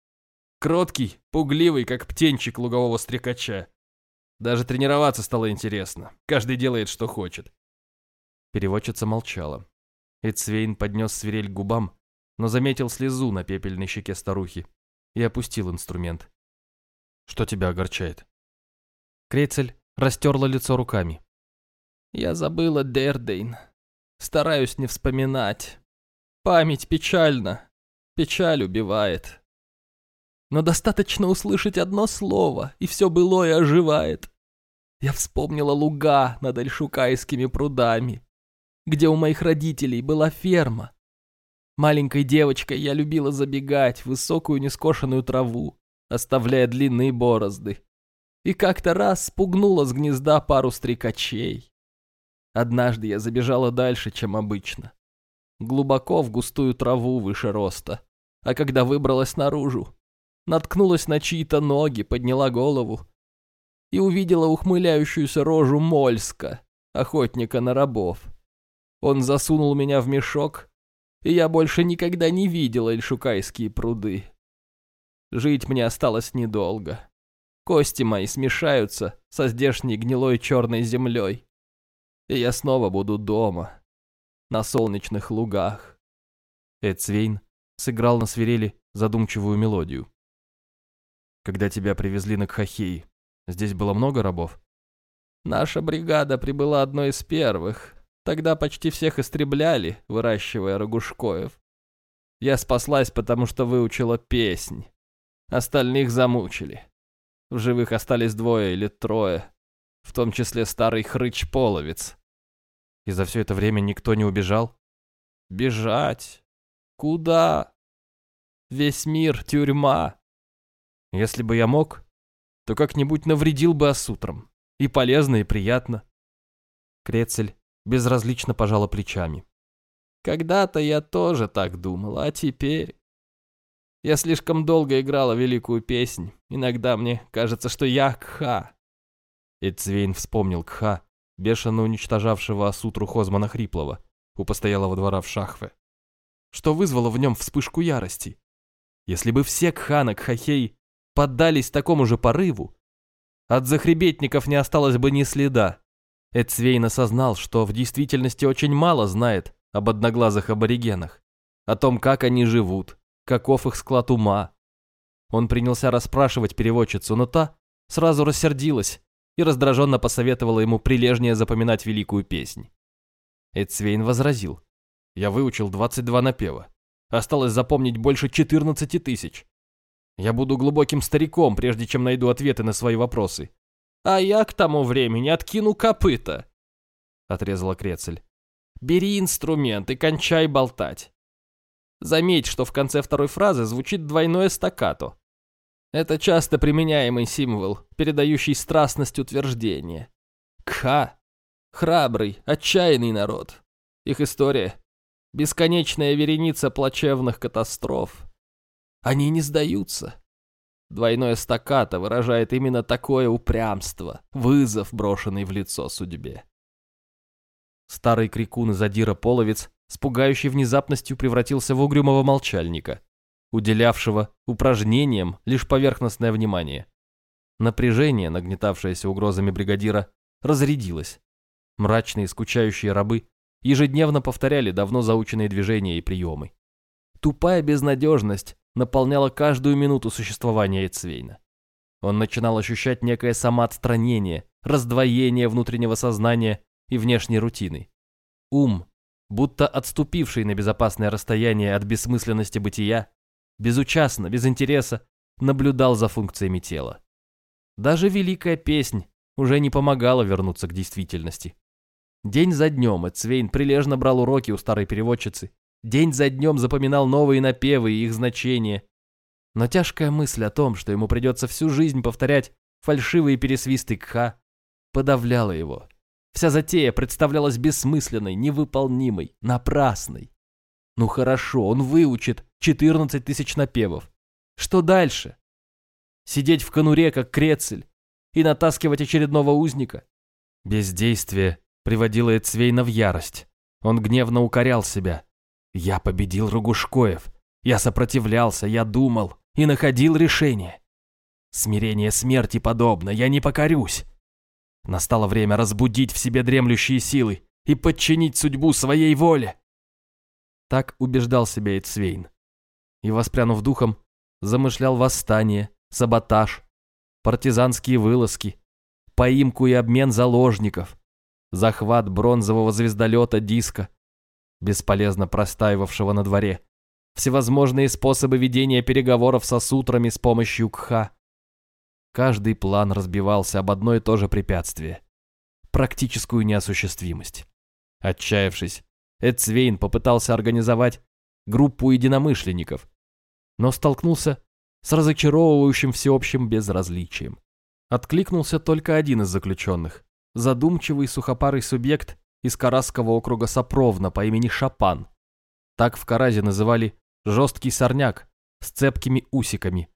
Кроткий, пугливый, как птенчик лугового стрекача. Даже тренироваться стало интересно. Каждый делает, что хочет. Переводчица молчала. Эцвейн поднес свирель к губам, но заметил слезу на пепельной щеке старухи и опустил инструмент. «Что тебя огорчает?» Крейцель растерла лицо руками. «Я забыла Дердейн. Стараюсь не вспоминать. Память печальна. Печаль убивает. Но достаточно услышать одно слово, и все былое оживает. Я вспомнила луга над Альшукайскими прудами, где у моих родителей была ферма. Маленькой девочкой я любила забегать в высокую нескошенную траву, оставляя длинные борозды. И как-то раз спугнула с гнезда пару стрекачей. Однажды я забежала дальше, чем обычно. Глубоко в густую траву выше роста. А когда выбралась наружу, наткнулась на чьи-то ноги, подняла голову и увидела ухмыляющуюся рожу Мольска, охотника на рабов. Он засунул меня в мешок, и я больше никогда не видела Эльшукайские пруды. Жить мне осталось недолго. Кости мои смешаются со здешней гнилой черной землей и я снова буду дома, на солнечных лугах. Эдсвейн сыграл на свирели задумчивую мелодию. Когда тебя привезли на Кхахей, здесь было много рабов? Наша бригада прибыла одной из первых. Тогда почти всех истребляли, выращивая рогушкоев. Я спаслась, потому что выучила песнь. Остальных замучили. В живых остались двое или трое в том числе старый хрыч-половец. И за все это время никто не убежал? Бежать? Куда? Весь мир — тюрьма. Если бы я мог, то как-нибудь навредил бы осутром. И полезно, и приятно. Крецель безразлично пожала плечами. Когда-то я тоже так думал, а теперь... Я слишком долго играла великую песнь. Иногда мне кажется, что я Кха. Эдзвейн вспомнил Кха, бешено уничтожавшего Асутру Хозмана Хриплова у постоялого двора в Шахве. Что вызвало в нем вспышку ярости? Если бы все Кха на Кхахей поддались такому же порыву, от захребетников не осталось бы ни следа. Эдсвейн осознал, что в действительности очень мало знает об одноглазых аборигенах, о том, как они живут, каков их склад ума. Он принялся расспрашивать переводчицу, но та сразу рассердилась и раздраженно посоветовала ему прилежнее запоминать великую песнь. Эдсвейн возразил. «Я выучил 22 напева. Осталось запомнить больше 14 тысяч. Я буду глубоким стариком, прежде чем найду ответы на свои вопросы. А я к тому времени откину копыта», — отрезала Крецель. «Бери инструмент и кончай болтать. Заметь, что в конце второй фразы звучит двойное стаккато. Это часто применяемый символ, передающий страстность утверждения. Кха – храбрый, отчаянный народ. Их история – бесконечная вереница плачевных катастроф. Они не сдаются. Двойное стаккато выражает именно такое упрямство, вызов, брошенный в лицо судьбе. Старый крикун из Адира Половец с пугающей внезапностью превратился в угрюмого молчальника уделявшего упражнениям лишь поверхностное внимание. Напряжение, нагнетавшееся угрозами бригадира, разрядилось. Мрачные скучающие рабы ежедневно повторяли давно заученные движения и приемы. Тупая безнадежность наполняла каждую минуту существования Эцвейна. Он начинал ощущать некое самоотстранение, раздвоение внутреннего сознания и внешней рутины. Ум, будто отступивший на безопасное расстояние от бессмысленности бытия, безучастно, без интереса, наблюдал за функциями тела. Даже великая песнь уже не помогала вернуться к действительности. День за днем Эцвейн прилежно брал уроки у старой переводчицы, день за днем запоминал новые напевы и их значения. Но тяжкая мысль о том, что ему придется всю жизнь повторять фальшивые пересвисты Кха, подавляла его. Вся затея представлялась бессмысленной, невыполнимой, напрасной. Ну хорошо, он выучит 14 тысяч напевов. Что дальше? Сидеть в конуре, как крецель, и натаскивать очередного узника? Бездействие приводило Эцвейна в ярость. Он гневно укорял себя. Я победил Ругушкоев. Я сопротивлялся, я думал и находил решение. Смирение смерти подобно, я не покорюсь. Настало время разбудить в себе дремлющие силы и подчинить судьбу своей воле. Так убеждал себя Эцвейн. И, воспрянув духом, замышлял восстание, саботаж, партизанские вылазки, поимку и обмен заложников, захват бронзового звездолета диска, бесполезно простаивавшего на дворе, всевозможные способы ведения переговоров со сутрами с помощью кха. Каждый план разбивался об одно и то же препятствие – практическую неосуществимость. Отчаявшись, Эдсвейн попытался организовать группу единомышленников, но столкнулся с разочаровывающим всеобщим безразличием. Откликнулся только один из заключенных, задумчивый сухопарый субъект из Карасского округа Сопровна по имени Шапан. Так в Каразе называли жесткий сорняк с цепкими усиками,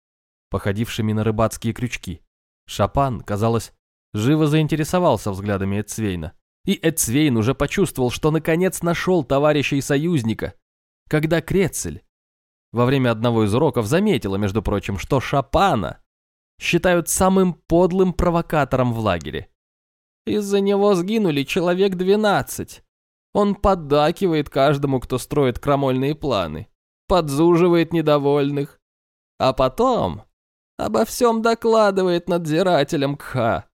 походившими на рыбацкие крючки. Шапан, казалось, живо заинтересовался взглядами Эцвейна. И Эцвейн уже почувствовал, что наконец нашел товарища и союзника, когда Крецель во время одного из уроков заметила, между прочим, что Шапана считают самым подлым провокатором в лагере. Из-за него сгинули человек двенадцать. Он поддакивает каждому, кто строит крамольные планы, подзуживает недовольных, а потом обо всем докладывает надзирателям КХА.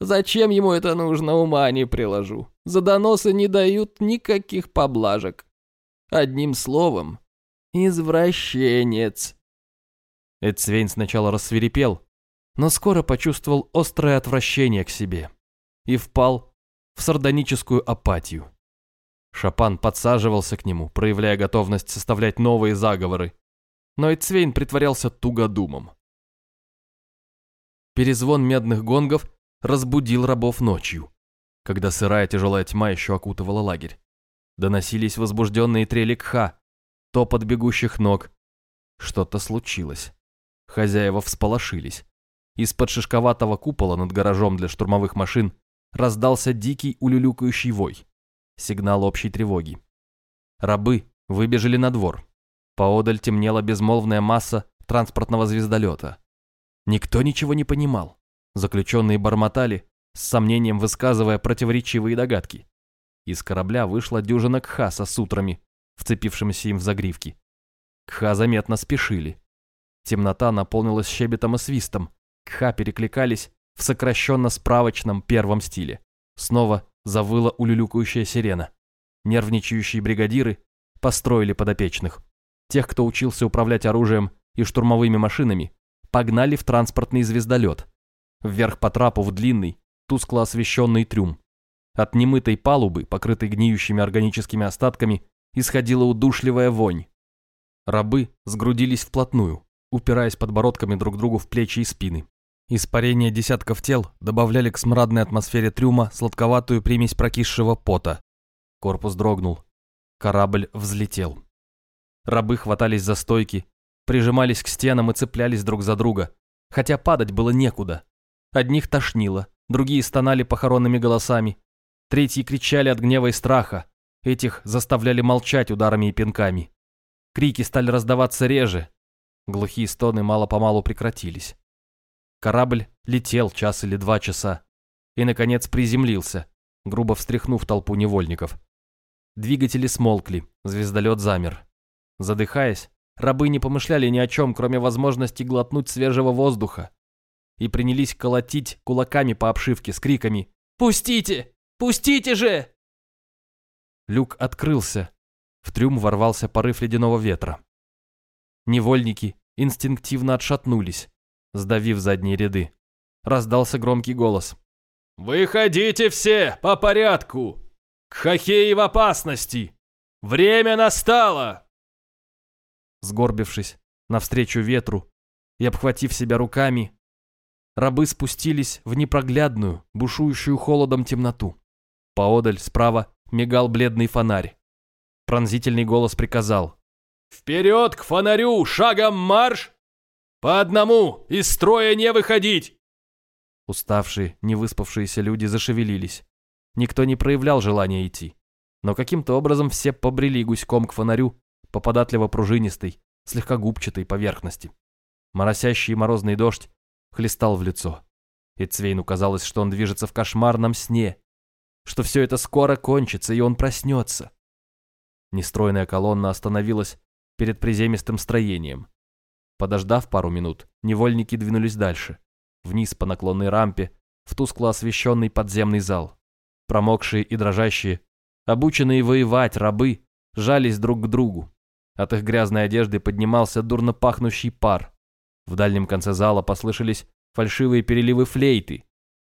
Зачем ему это нужно, ума не приложу. За доносы не дают никаких поблажек. Одним словом, извращенец. Эдсвейн сначала рассверепел, но скоро почувствовал острое отвращение к себе и впал в сардоническую апатию. Шапан подсаживался к нему, проявляя готовность составлять новые заговоры, но Эцвейн притворялся тугодумом. Перезвон медных гонгов разбудил рабов ночью, когда сырая тяжелая тьма еще окутывала лагерь. Доносились возбужденные трели кха, топот бегущих ног. Что-то случилось. Хозяева всполошились. Из-под шишковатого купола над гаражом для штурмовых машин раздался дикий улюлюкающий вой. Сигнал общей тревоги. Рабы выбежали на двор. Поодаль темнела безмолвная масса транспортного звездолета. Никто ничего не понимал. Заключенные бормотали, с сомнением высказывая противоречивые догадки. Из корабля вышла дюжина кха со сутрами, вцепившимися им в загривки. Кха заметно спешили. Темнота наполнилась щебетом и свистом. Кха перекликались в сокращенно-справочном первом стиле. Снова завыла улюлюкающая сирена. Нервничающие бригадиры построили подопечных. Тех, кто учился управлять оружием и штурмовыми машинами, погнали в транспортный звездолет. Вверх по трапу в длинный, тускло освещенный трюм. От немытой палубы, покрытой гниющими органическими остатками, исходила удушливая вонь. Рабы сгрудились вплотную, упираясь подбородками друг другу в плечи и спины. Испарение десятков тел добавляли к смрадной атмосфере трюма сладковатую примесь прокисшего пота. Корпус дрогнул. Корабль взлетел. Рабы хватались за стойки, прижимались к стенам и цеплялись друг за друга, хотя падать было некуда. Одних тошнило, другие стонали похоронными голосами, третьи кричали от гнева и страха, этих заставляли молчать ударами и пинками. Крики стали раздаваться реже, глухие стоны мало-помалу прекратились. Корабль летел час или два часа и, наконец, приземлился, грубо встряхнув толпу невольников. Двигатели смолкли, звездолет замер. Задыхаясь, рабы не помышляли ни о чем, кроме возможности глотнуть свежего воздуха, и принялись колотить кулаками по обшивке с криками «Пустите! Пустите же!» Люк открылся. В трюм ворвался порыв ледяного ветра. Невольники инстинктивно отшатнулись, сдавив задние ряды. Раздался громкий голос. «Выходите все по порядку! К хоккею в опасности! Время настало!» Сгорбившись, Навстречу ветру и обхватив себя руками, рабы спустились в непроглядную, бушующую холодом темноту. Поодаль, справа, мигал бледный фонарь. Пронзительный голос приказал. «Вперед к фонарю! Шагом марш! По одному! Из строя не выходить!» Уставшие, невыспавшиеся люди зашевелились. Никто не проявлял желания идти. Но каким-то образом все побрели гуськом к фонарю по податливо пружинистой, слегка губчатой поверхности. Моросящий морозный дождь хлестал в лицо. И Цвейну казалось, что он движется в кошмарном сне, что все это скоро кончится, и он проснется. Нестройная колонна остановилась перед приземистым строением. Подождав пару минут, невольники двинулись дальше, вниз по наклонной рампе, в тускло освещенный подземный зал. Промокшие и дрожащие, обученные воевать рабы, жались друг к другу. От их грязной одежды поднимался дурно пахнущий пар. В дальнем конце зала послышались фальшивые переливы флейты.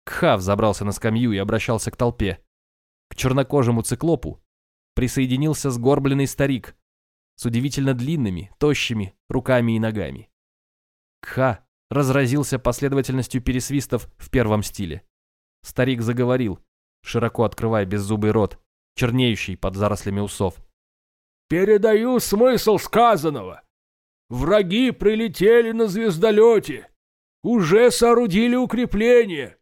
Кхав забрался на скамью и обращался к толпе. К чернокожему циклопу присоединился сгорбленный старик с удивительно длинными, тощими руками и ногами. Кха разразился последовательностью пересвистов в первом стиле. Старик заговорил, широко открывая беззубый рот, чернеющий под зарослями усов. «Передаю смысл сказанного. Враги прилетели на звездолете, уже соорудили укрепление.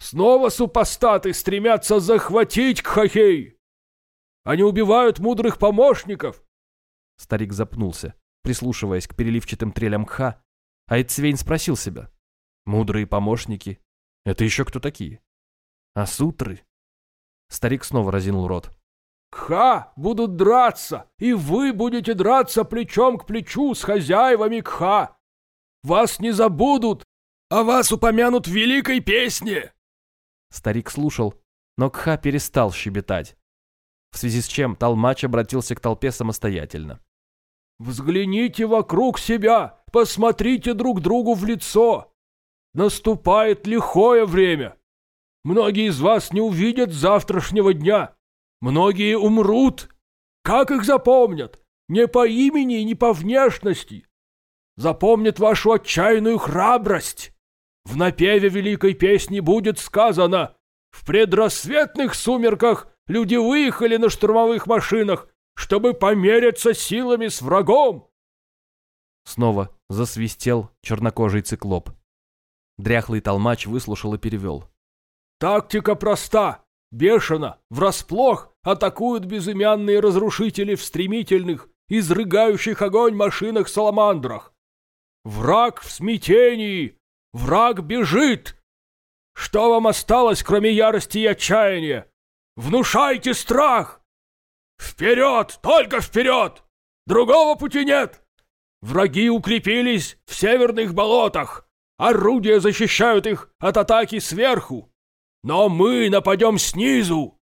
Снова супостаты стремятся захватить Кхахей. Они убивают мудрых помощников. Старик запнулся, прислушиваясь к переливчатым трелям Кха, а спросил себя. Мудрые помощники? Это еще кто такие? А сутры? Старик снова разинул рот. Кха будут драться, и вы будете драться плечом к плечу с хозяевами Кха. Вас не забудут, а вас упомянут в великой песне. Старик слушал, но Кха перестал щебетать, в связи с чем Талмач обратился к толпе самостоятельно. «Взгляните вокруг себя, посмотрите друг другу в лицо. Наступает лихое время. Многие из вас не увидят завтрашнего дня. Многие умрут. Как их запомнят? Не по имени и не по внешности. Запомнят вашу отчаянную храбрость. В напеве великой песни будет сказано «В предрассветных сумерках люди выехали на штурмовых машинах, чтобы помериться силами с врагом». Снова засвистел чернокожий циклоп. Дряхлый толмач выслушал и перевел. «Тактика проста, бешено, врасплох атакуют безымянные разрушители в стремительных, изрыгающих огонь машинах-саламандрах. Враг в смятении, Враг бежит! Что вам осталось, кроме ярости и отчаяния? Внушайте страх! Вперед! Только вперед! Другого пути нет! Враги укрепились в северных болотах. Орудия защищают их от атаки сверху. Но мы нападем снизу!»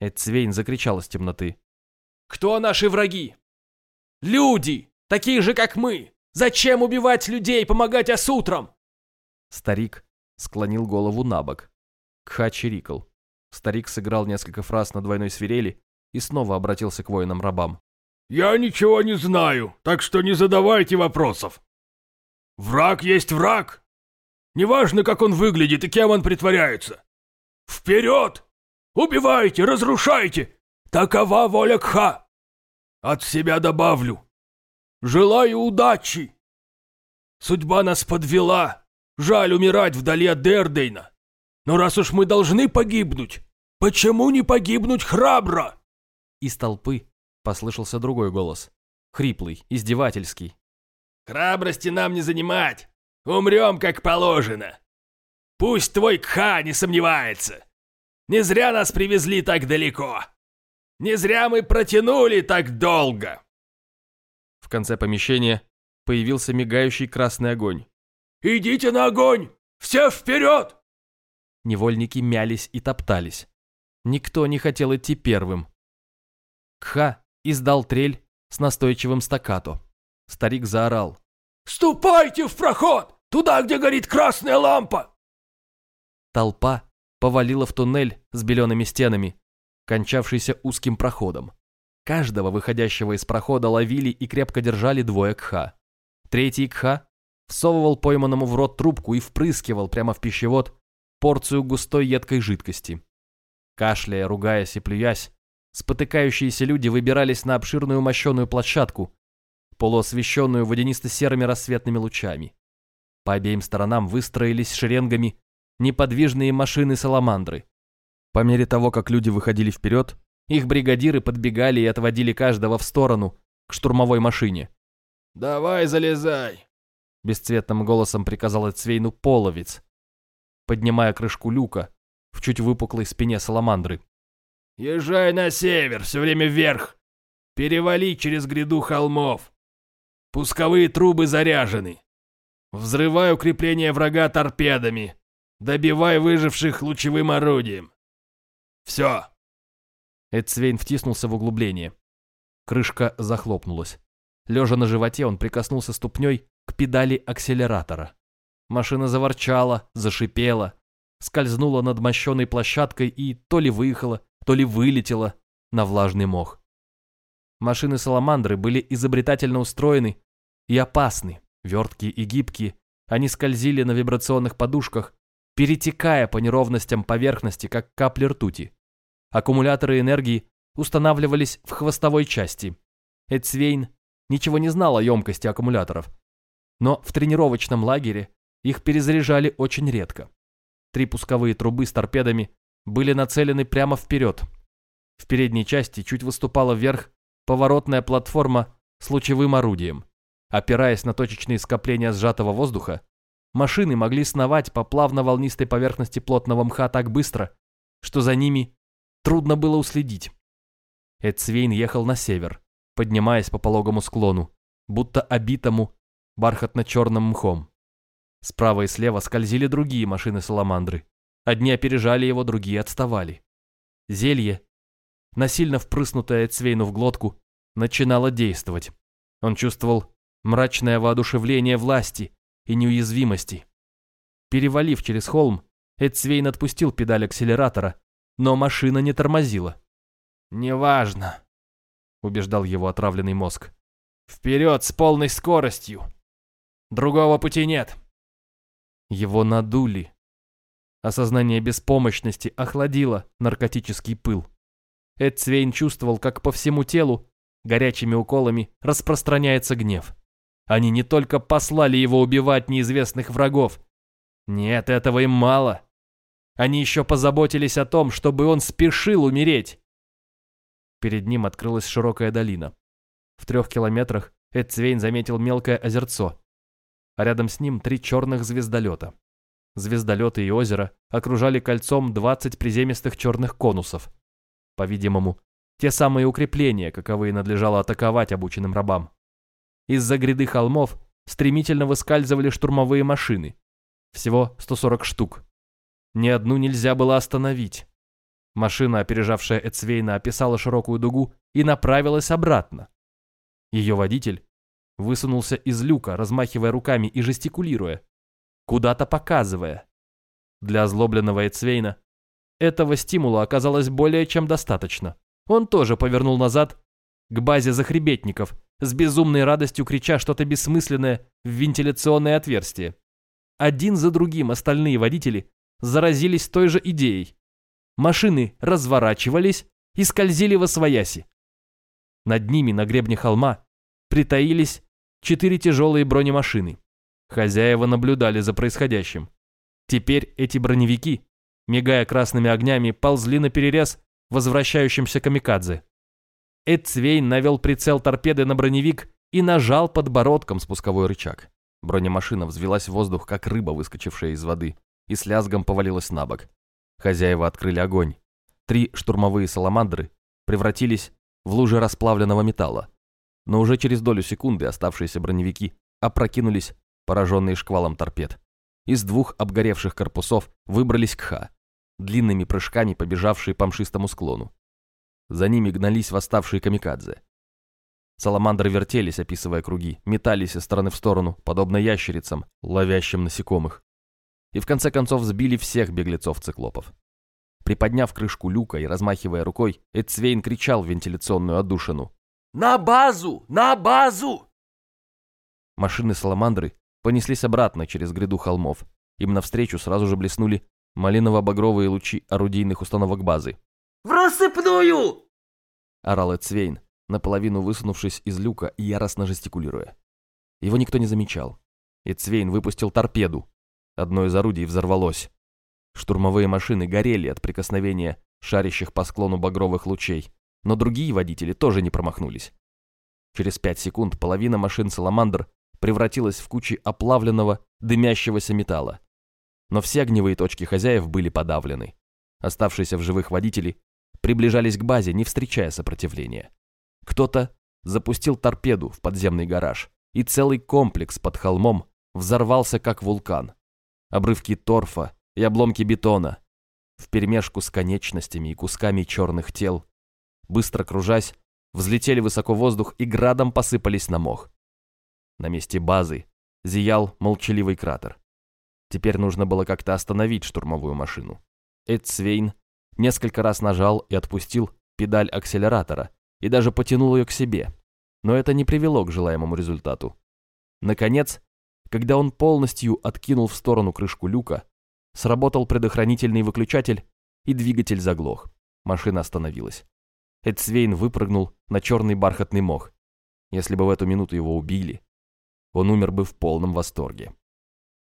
Эдцвейн закричал из темноты. «Кто наши враги? Люди, такие же, как мы! Зачем убивать людей помогать осутрам? Старик склонил голову на бок. Кха чирикал. Старик сыграл несколько фраз на двойной свирели и снова обратился к воинам-рабам. «Я ничего не знаю, так что не задавайте вопросов. Враг есть враг. Неважно, как он выглядит и кем он притворяется. Вперед! Убивайте, разрушайте! Такова воля Кха. От себя добавлю. Желаю удачи. Судьба нас подвела, Жаль умирать вдали от Дердейна. Но раз уж мы должны погибнуть, почему не погибнуть храбро?» Из толпы послышался другой голос. Хриплый, издевательский. «Храбрости нам не занимать. Умрем, как положено. Пусть твой Кха не сомневается. Не зря нас привезли так далеко. Не зря мы протянули так долго». В конце помещения появился мигающий красный огонь. «Идите на огонь! Все вперед!» Невольники мялись и топтались. Никто не хотел идти первым. Кха издал трель с настойчивым стаккато. Старик заорал. «Ступайте в проход! Туда, где горит красная лампа!» Толпа повалила в туннель с белеными стенами, кончавшийся узким проходом. Каждого выходящего из прохода ловили и крепко держали двое кха. Третий Кха всовывал пойманному в рот трубку и впрыскивал прямо в пищевод порцию густой едкой жидкости. Кашляя, ругаясь и плюясь, спотыкающиеся люди выбирались на обширную мощеную площадку, полуосвещенную водянисто-серыми рассветными лучами. По обеим сторонам выстроились шеренгами неподвижные машины-саламандры. По мере того, как люди выходили вперед, их бригадиры подбегали и отводили каждого в сторону, к штурмовой машине. «Давай залезай!» Бесцветным голосом приказал Эцвейну половец, поднимая крышку люка в чуть выпуклой спине саламандры. «Езжай на север, все время вверх! Перевали через гряду холмов! Пусковые трубы заряжены! Взрывай укрепление врага торпедами! Добивай выживших лучевым орудием! Все!» Эдсвейн втиснулся в углубление. Крышка захлопнулась. Лежа на животе, он прикоснулся ступней к педали акселератора. Машина заворчала, зашипела, скользнула над мощенной площадкой и то ли выехала, то ли вылетела на влажный мох. Машины Саламандры были изобретательно устроены и опасны, верткие и гибкие. Они скользили на вибрационных подушках, перетекая по неровностям поверхности, как капли ртути. Аккумуляторы энергии устанавливались в хвостовой части. Эдсвейн ничего не знал о емкости аккумуляторов, но в тренировочном лагере их перезаряжали очень редко. Три пусковые трубы с торпедами были нацелены прямо вперед. В передней части чуть выступала вверх поворотная платформа с лучевым орудием. Опираясь на точечные скопления сжатого воздуха, машины могли сновать по плавно-волнистой поверхности плотного мха так быстро, что за ними трудно было уследить. Эдсвейн ехал на север, поднимаясь по пологому склону, будто обитому бархатно-черным мхом. Справа и слева скользили другие машины-саламандры. Одни опережали его, другие отставали. Зелье, насильно впрыснутое Цвейну в глотку, начинало действовать. Он чувствовал мрачное воодушевление власти и неуязвимости. Перевалив через холм, Эдсвейн отпустил педаль акселератора, но машина не тормозила. «Неважно», — убеждал его отравленный мозг. «Вперед с полной скоростью! Другого пути нет!» Его надули. Осознание беспомощности охладило наркотический пыл. Эд Цвейн чувствовал, как по всему телу, горячими уколами, распространяется гнев. Они не только послали его убивать неизвестных врагов. Нет, этого им мало. Они еще позаботились о том, чтобы он спешил умереть. Перед ним открылась широкая долина. В трех километрах Эдцвейн заметил мелкое озерцо, а рядом с ним три черных звездолета. Звездолеты и озеро окружали кольцом 20 приземистых черных конусов. По-видимому, те самые укрепления, каковые надлежало атаковать обученным рабам. Из-за гряды холмов стремительно выскальзывали штурмовые машины. Всего 140 штук. Ни одну нельзя было остановить. Машина, опережавшая Эцвейна, описала широкую дугу и направилась обратно. Ее водитель высунулся из люка, размахивая руками и жестикулируя, куда-то показывая. Для озлобленного Эцвейна этого стимула оказалось более чем достаточно. Он тоже повернул назад к базе захребетников, с безумной радостью крича что-то бессмысленное в вентиляционное отверстие. Один за другим остальные водители заразились той же идеей. Машины разворачивались и скользили во свояси. Над ними, на гребне холма, притаились четыре тяжелые бронемашины. Хозяева наблюдали за происходящим. Теперь эти броневики, мигая красными огнями, ползли на перерез возвращающимся камикадзе. Эдцвейн навел прицел торпеды на броневик и нажал подбородком спусковой рычаг. Бронемашина взвелась в воздух, как рыба, выскочившая из воды, и с лязгом повалилась на бок. Хозяева открыли огонь. Три штурмовые саламандры превратились в лужи расплавленного металла. Но уже через долю секунды оставшиеся броневики опрокинулись, пораженные шквалом торпед. Из двух обгоревших корпусов выбрались кха, длинными прыжками побежавшие по мшистому склону. За ними гнались восставшие камикадзе. Саламандры вертелись, описывая круги, метались из стороны в сторону, подобно ящерицам, ловящим насекомых и в конце концов сбили всех беглецов-циклопов. Приподняв крышку люка и размахивая рукой, Эдсвейн кричал в вентиляционную отдушину. «На базу! На базу!» Машины «Саламандры» понеслись обратно через гряду холмов. Им навстречу сразу же блеснули малиново-багровые лучи орудийных установок базы. «В рассыпную!» — орал Эцвейн, наполовину высунувшись из люка и яростно жестикулируя. Его никто не замечал. Эцвейн выпустил торпеду. Одно из орудий взорвалось. Штурмовые машины горели от прикосновения шарящих по склону багровых лучей, но другие водители тоже не промахнулись. Через пять секунд половина машин «Саламандр» превратилась в кучи оплавленного, дымящегося металла. Но все огневые точки хозяев были подавлены. Оставшиеся в живых водители приближались к базе, не встречая сопротивления. Кто-то запустил торпеду в подземный гараж, и целый комплекс под холмом взорвался как вулкан. Обрывки торфа и обломки бетона, вперемешку с конечностями и кусками черных тел, быстро кружась, взлетели высоко в воздух и градом посыпались на мох. На месте базы зиял молчаливый кратер. Теперь нужно было как-то остановить штурмовую машину. Эд Свейн несколько раз нажал и отпустил педаль акселератора и даже потянул ее к себе, но это не привело к желаемому результату. Наконец, когда он полностью откинул в сторону крышку люка, сработал предохранительный выключатель и двигатель заглох. Машина остановилась. Эдсвейн выпрыгнул на черный бархатный мох. Если бы в эту минуту его убили, он умер бы в полном восторге.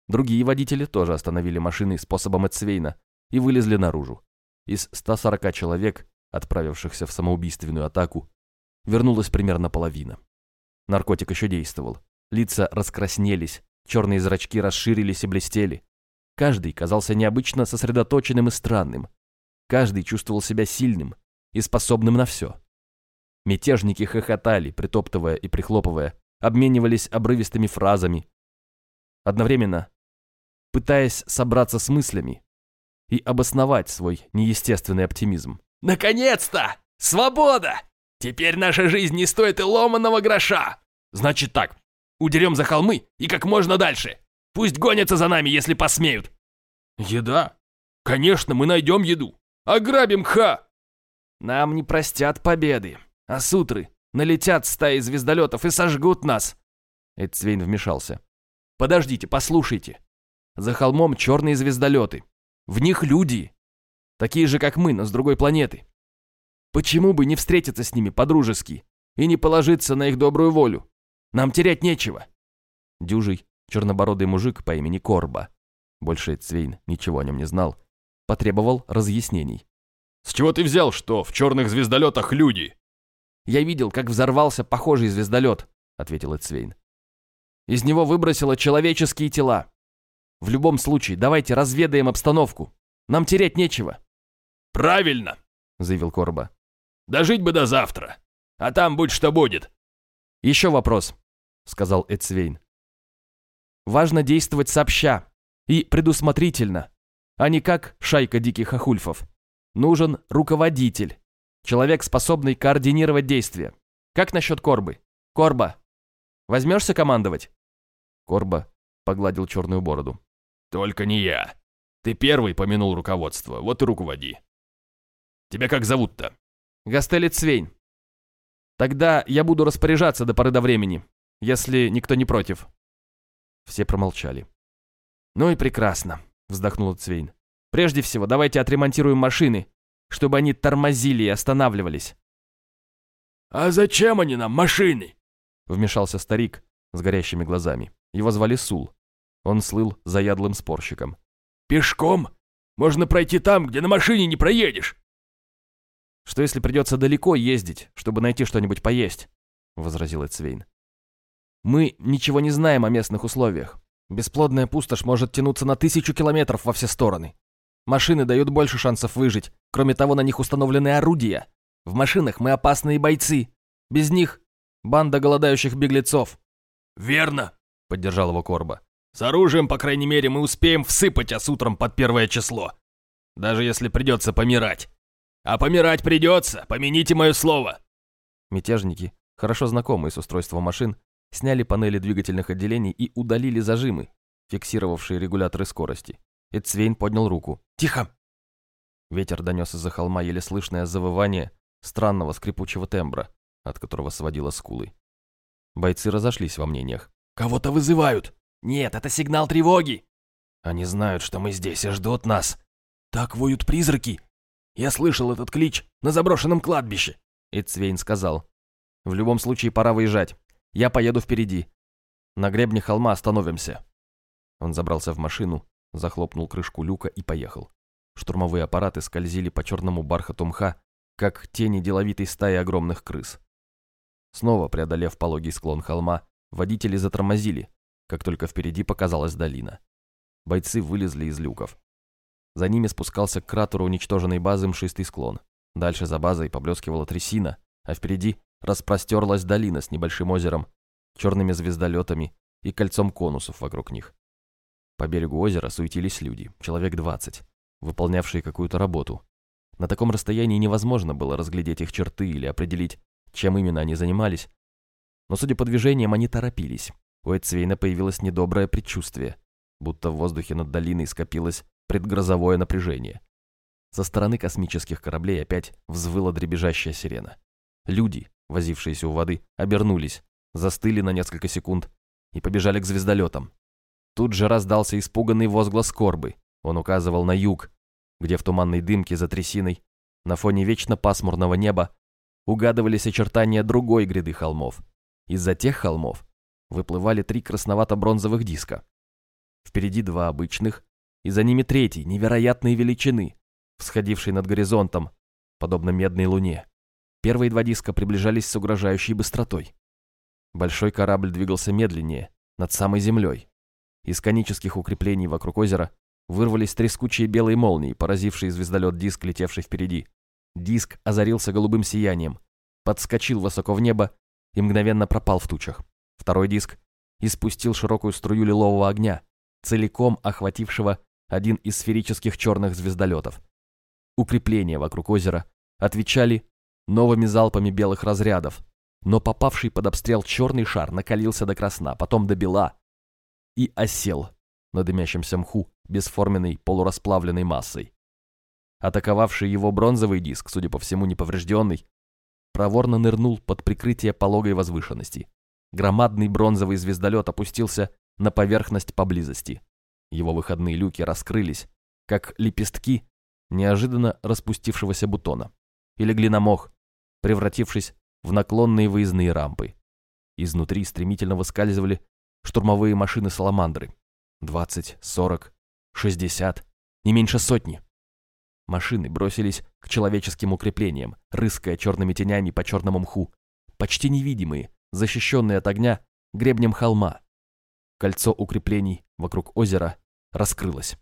Другие водители тоже остановили машины способом Эдсвейна и вылезли наружу. Из 140 человек, отправившихся в самоубийственную атаку, вернулась примерно половина. Наркотик еще действовал. Лица раскраснелись, черные зрачки расширились и блестели. Каждый казался необычно сосредоточенным и странным. Каждый чувствовал себя сильным и способным на все. Мятежники хохотали, притоптывая и прихлопывая, обменивались обрывистыми фразами, одновременно пытаясь собраться с мыслями и обосновать свой неестественный оптимизм. «Наконец-то! Свобода! Теперь наша жизнь не стоит и ломаного гроша! Значит так, удерем за холмы и как можно дальше. Пусть гонятся за нами, если посмеют!» «Еда? Конечно, мы найдем еду! Ограбим Ха!» «Нам не простят победы, а сутры налетят стаи звездолетов и сожгут нас!» Эдцвейн вмешался. «Подождите, послушайте. За холмом черные звездолеты. В них люди. Такие же, как мы, но с другой планеты. Почему бы не встретиться с ними по-дружески и не положиться на их добрую волю? Нам терять нечего». Дюжий, чернобородый мужик по имени Корба, больше Цвейн ничего о нем не знал, потребовал разъяснений. «С чего ты взял, что в черных звездолетах люди?» «Я видел, как взорвался похожий звездолет», — ответил Эцвейн. «Из него выбросило человеческие тела. В любом случае, давайте разведаем обстановку. Нам терять нечего». «Правильно», — заявил Корба. «Дожить бы до завтра, а там будь что будет». «Еще вопрос», — сказал Эцвейн. «Важно действовать сообща и предусмотрительно, а не как шайка диких ахульфов. Нужен руководитель, человек, способный координировать действия. Как насчет Корбы? Корба, возьмешься командовать?» Корба погладил черную бороду. «Только не я. Ты первый помянул руководство, вот и руководи. Тебя как зовут-то?» «Гастелит Свейн. Тогда я буду распоряжаться до поры до времени, если никто не против». Все промолчали. «Ну и прекрасно», — вздохнул Цвейн. «Прежде всего, давайте отремонтируем машины, чтобы они тормозили и останавливались». «А зачем они нам, машины?» — вмешался старик с горящими глазами. Его звали Сул. Он слыл заядлым спорщиком. «Пешком? Можно пройти там, где на машине не проедешь!» «Что если придется далеко ездить, чтобы найти что-нибудь поесть?» — возразил Эцвейн. «Мы ничего не знаем о местных условиях. Бесплодная пустошь может тянуться на тысячу километров во все стороны. Машины дают больше шансов выжить. Кроме того, на них установлены орудия. В машинах мы опасные бойцы. Без них — банда голодающих беглецов. «Верно», — поддержал его Корба. «С оружием, по крайней мере, мы успеем всыпать ос утром под первое число. Даже если придется помирать. А помирать придется, помяните мое слово». Мятежники, хорошо знакомые с устройством машин, сняли панели двигательных отделений и удалили зажимы, фиксировавшие регуляторы скорости. Эдсвейн поднял руку. «Тихо!» Ветер донес из-за холма еле слышное завывание странного скрипучего тембра, от которого сводило скулы. Бойцы разошлись во мнениях. Кого-то вызывают. Нет, это сигнал тревоги. Они знают, что мы здесь и ждут нас. Так воют призраки. Я слышал этот клич на заброшенном кладбище. Эцвейн сказал. В любом случае пора выезжать. Я поеду впереди. На гребне холма остановимся. Он забрался в машину, захлопнул крышку люка и поехал. Штурмовые аппараты скользили по черному бархату мха, как тени деловитой стаи огромных крыс. Снова преодолев пологий склон холма, водители затормозили, как только впереди показалась долина. Бойцы вылезли из люков. За ними спускался к кратеру уничтоженной базы мшистый склон. Дальше за базой поблескивала трясина, а впереди распростерлась долина с небольшим озером, черными звездолетами и кольцом конусов вокруг них. По берегу озера суетились люди, человек двадцать, выполнявшие какую-то работу. На таком расстоянии невозможно было разглядеть их черты или определить, чем именно они занимались. Но, судя по движениям, они торопились. У Эцвейна появилось недоброе предчувствие, будто в воздухе над долиной скопилось предгрозовое напряжение. Со стороны космических кораблей опять взвыла дребезжащая сирена. Люди, возившиеся у воды, обернулись, застыли на несколько секунд и побежали к звездолетам. Тут же раздался испуганный возглас Корбы. Он указывал на юг, где в туманной дымке за трясиной, на фоне вечно пасмурного неба, угадывались очертания другой гряды холмов. Из-за тех холмов выплывали три красновато-бронзовых диска. Впереди два обычных, и за ними третий, невероятной величины, всходивший над горизонтом, подобно медной луне. Первые два диска приближались с угрожающей быстротой. Большой корабль двигался медленнее, над самой землей. Из конических укреплений вокруг озера вырвались трескучие белые молнии, поразившие звездолет диск, летевший впереди. Диск озарился голубым сиянием, подскочил высоко в небо и мгновенно пропал в тучах. Второй диск испустил широкую струю лилового огня, целиком охватившего один из сферических черных звездолетов. Укрепления вокруг озера отвечали новыми залпами белых разрядов, но попавший под обстрел черный шар накалился до красна, потом до бела и осел на дымящемся мху бесформенной полурасплавленной массой. Атаковавший его бронзовый диск, судя по всему неповрежденный, проворно нырнул под прикрытие пологой возвышенности. Громадный бронзовый звездолет опустился на поверхность поблизости. Его выходные люки раскрылись, как лепестки неожиданно распустившегося бутона, и легли на мох, превратившись в наклонные выездные рампы. Изнутри стремительно выскальзывали штурмовые машины «Саламандры». Двадцать, сорок, шестьдесят, не меньше сотни. Машины бросились к человеческим укреплениям, рыская черными тенями по черному мху, почти невидимые, защищенные от огня гребнем холма. Кольцо укреплений вокруг озера раскрылось.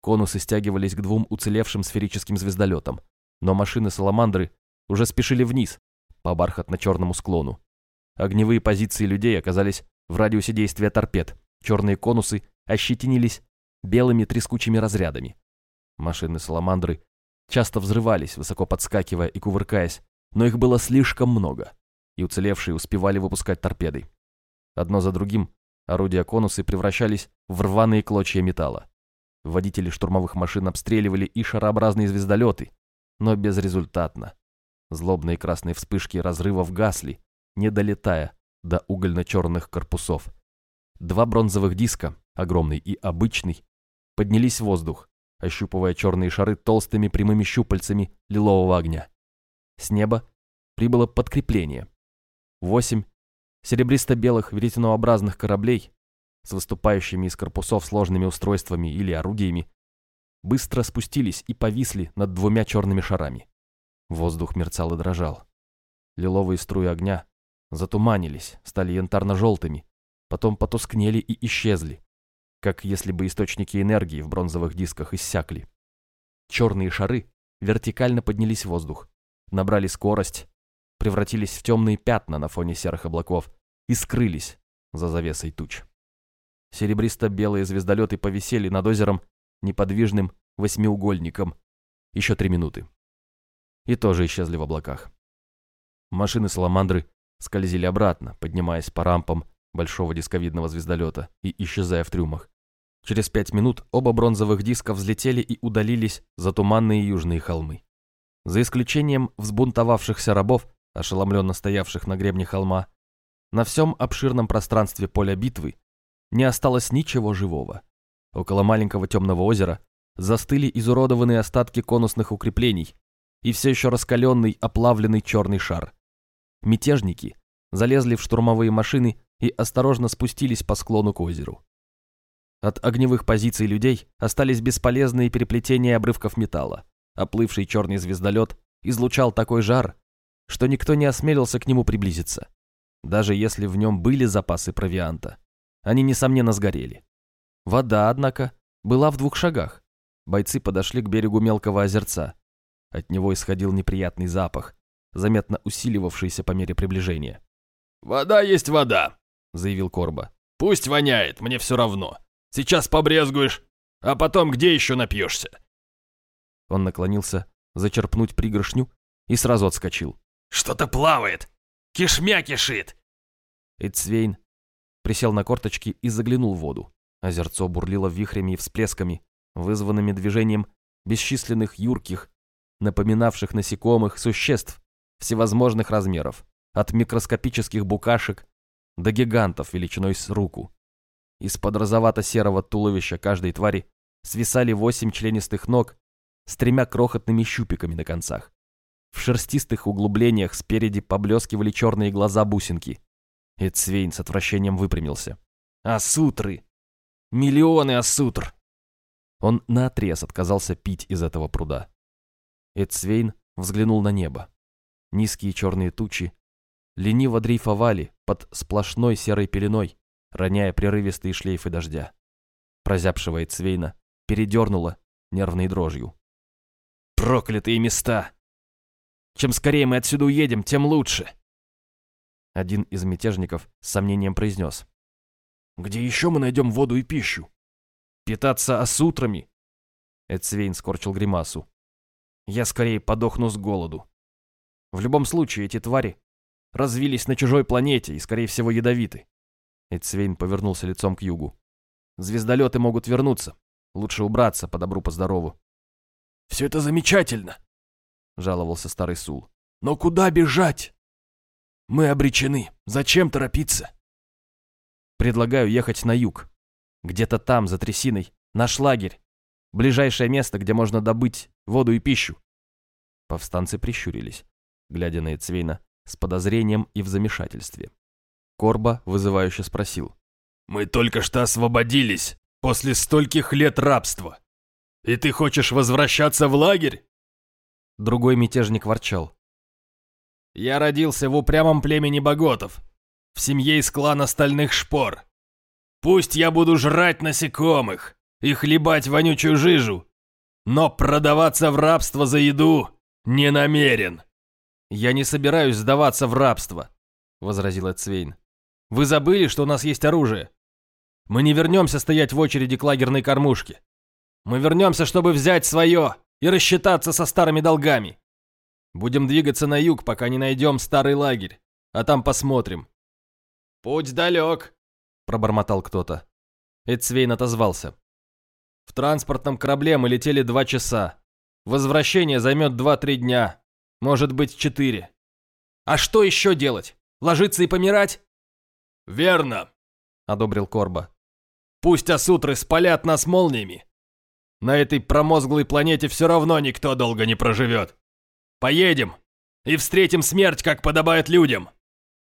Конусы стягивались к двум уцелевшим сферическим звездолетам, но машины «Саламандры» уже спешили вниз, по бархатно-черному склону. Огневые позиции людей оказались в радиусе действия торпед, черные конусы ощетинились белыми трескучими разрядами. Машины «Саламандры» часто взрывались, высоко подскакивая и кувыркаясь, но их было слишком много, и уцелевшие успевали выпускать торпеды. Одно за другим орудия конусы превращались в рваные клочья металла. Водители штурмовых машин обстреливали и шарообразные звездолеты, но безрезультатно. Злобные красные вспышки разрывов гасли, не долетая до угольно-черных корпусов. Два бронзовых диска, огромный и обычный, поднялись в воздух, ощупывая черные шары толстыми прямыми щупальцами лилового огня. С неба прибыло подкрепление. Восемь серебристо-белых веретенообразных кораблей с выступающими из корпусов сложными устройствами или орудиями быстро спустились и повисли над двумя черными шарами. Воздух мерцал и дрожал. Лиловые струи огня затуманились, стали янтарно-желтыми, потом потускнели и исчезли, как если бы источники энергии в бронзовых дисках иссякли. Черные шары вертикально поднялись в воздух, набрали скорость, превратились в темные пятна на фоне серых облаков и скрылись за завесой туч. Серебристо-белые звездолеты повисели над озером неподвижным восьмиугольником еще три минуты. И тоже исчезли в облаках. Машины «Саламандры» скользили обратно, поднимаясь по рампам большого дисковидного звездолета и исчезая в трюмах. Через пять минут оба бронзовых диска взлетели и удалились за туманные южные холмы. За исключением взбунтовавшихся рабов, ошеломленно стоявших на гребне холма, На всем обширном пространстве поля битвы не осталось ничего живого. Около маленького темного озера застыли изуродованные остатки конусных укреплений и все еще раскаленный оплавленный черный шар. Мятежники залезли в штурмовые машины и осторожно спустились по склону к озеру. От огневых позиций людей остались бесполезные переплетения обрывков металла. Оплывший черный звездолет излучал такой жар, что никто не осмелился к нему приблизиться. Даже если в нем были запасы провианта, они, несомненно, сгорели. Вода, однако, была в двух шагах. Бойцы подошли к берегу мелкого озерца. От него исходил неприятный запах, заметно усиливавшийся по мере приближения. «Вода есть вода», — заявил Корба. «Пусть воняет, мне все равно. Сейчас побрезгуешь, а потом где еще напьешься?» Он наклонился зачерпнуть пригоршню и сразу отскочил. «Что-то плавает! Кишмя кишит!» Эдсвейн присел на корточки и заглянул в воду. Озерцо бурлило вихрями и всплесками, вызванными движением бесчисленных юрких, напоминавших насекомых существ всевозможных размеров, от микроскопических букашек до гигантов величиной с руку. Из-под розовато-серого туловища каждой твари свисали восемь членистых ног с тремя крохотными щупиками на концах. В шерстистых углублениях спереди поблескивали черные глаза-бусинки. Эдсвейн с отвращением выпрямился. «Асутры! Миллионы асутр!» Он наотрез отказался пить из этого пруда. Эдсвейн взглянул на небо. Низкие черные тучи лениво дрейфовали под сплошной серой пеленой, роняя прерывистые шлейфы дождя. Прозябшего Эдсвейна передернуло нервной дрожью. «Проклятые места! Чем скорее мы отсюда уедем, тем лучше!» Один из мятежников с сомнением произнес. «Где еще мы найдем воду и пищу?» «Питаться осутрами?» Эдсвейн скорчил гримасу. «Я скорее подохну с голоду. В любом случае, эти твари развились на чужой планете и, скорее всего, ядовиты». Эдсвейн повернулся лицом к югу. «Звездолеты могут вернуться. Лучше убраться по добру, по. «Все это замечательно», — жаловался старый Сул. «Но куда бежать? Мы обречены. Зачем торопиться?» «Предлагаю ехать на юг. Где-то там, за трясиной, наш лагерь. Ближайшее место, где можно добыть воду и пищу». Повстанцы прищурились, глядя на Эцвейна с подозрением и в замешательстве. Корба вызывающе спросил. «Мы только что освободились после стольких лет рабства. И ты хочешь возвращаться в лагерь?» Другой мятежник ворчал. «Я родился в упрямом племени боготов, в семье из клана Стальных Шпор. Пусть я буду жрать насекомых и хлебать вонючую жижу, но продаваться в рабство за еду не намерен». «Я не собираюсь сдаваться в рабство», — возразил Эцвейн. «Вы забыли, что у нас есть оружие? Мы не вернемся стоять в очереди к лагерной кормушке. Мы вернемся, чтобы взять свое и рассчитаться со старыми долгами. Будем двигаться на юг, пока не найдем старый лагерь, а там посмотрим». «Путь далек», — пробормотал кто-то. Эдсвейн отозвался. «В транспортном корабле мы летели два часа. Возвращение займет два-три дня, может быть, четыре. А что еще делать? Ложиться и помирать?» «Верно», — одобрил Корба. «Пусть осутры спалят нас молниями, на этой промозглой планете все равно никто долго не проживет. Поедем и встретим смерть, как подобает людям.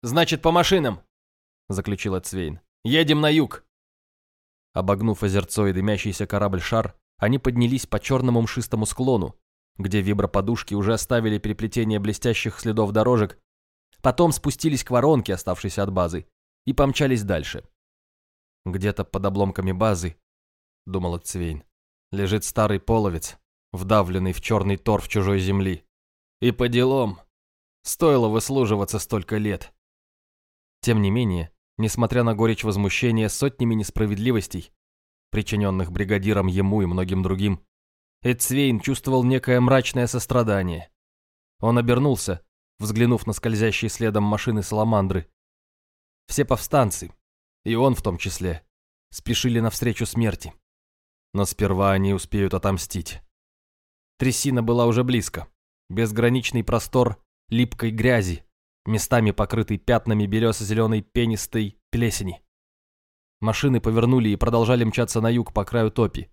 Значит, по машинам, заключил Цвейн. Едем на юг. Обогнув озерцо и дымящийся корабль-шар, они поднялись по черному мшистому склону, где виброподушки уже оставили переплетение блестящих следов дорожек, потом спустились к воронке, оставшейся от базы, и помчались дальше. Где-то под обломками базы, думал Цвейн, лежит старый половец, вдавленный в черный торф чужой земли. И по делам. Стоило выслуживаться столько лет. Тем не менее, несмотря на горечь возмущения сотнями несправедливостей, причиненных бригадирам ему и многим другим, Эдсвейн чувствовал некое мрачное сострадание. Он обернулся, взглянув на скользящие следом машины Саламандры. Все повстанцы, и он в том числе, спешили навстречу смерти. Но сперва они успеют отомстить. Трясина была уже близко. Безграничный простор липкой грязи, местами покрытый пятнами белесо-зеленой пенистой плесени. Машины повернули и продолжали мчаться на юг по краю топи.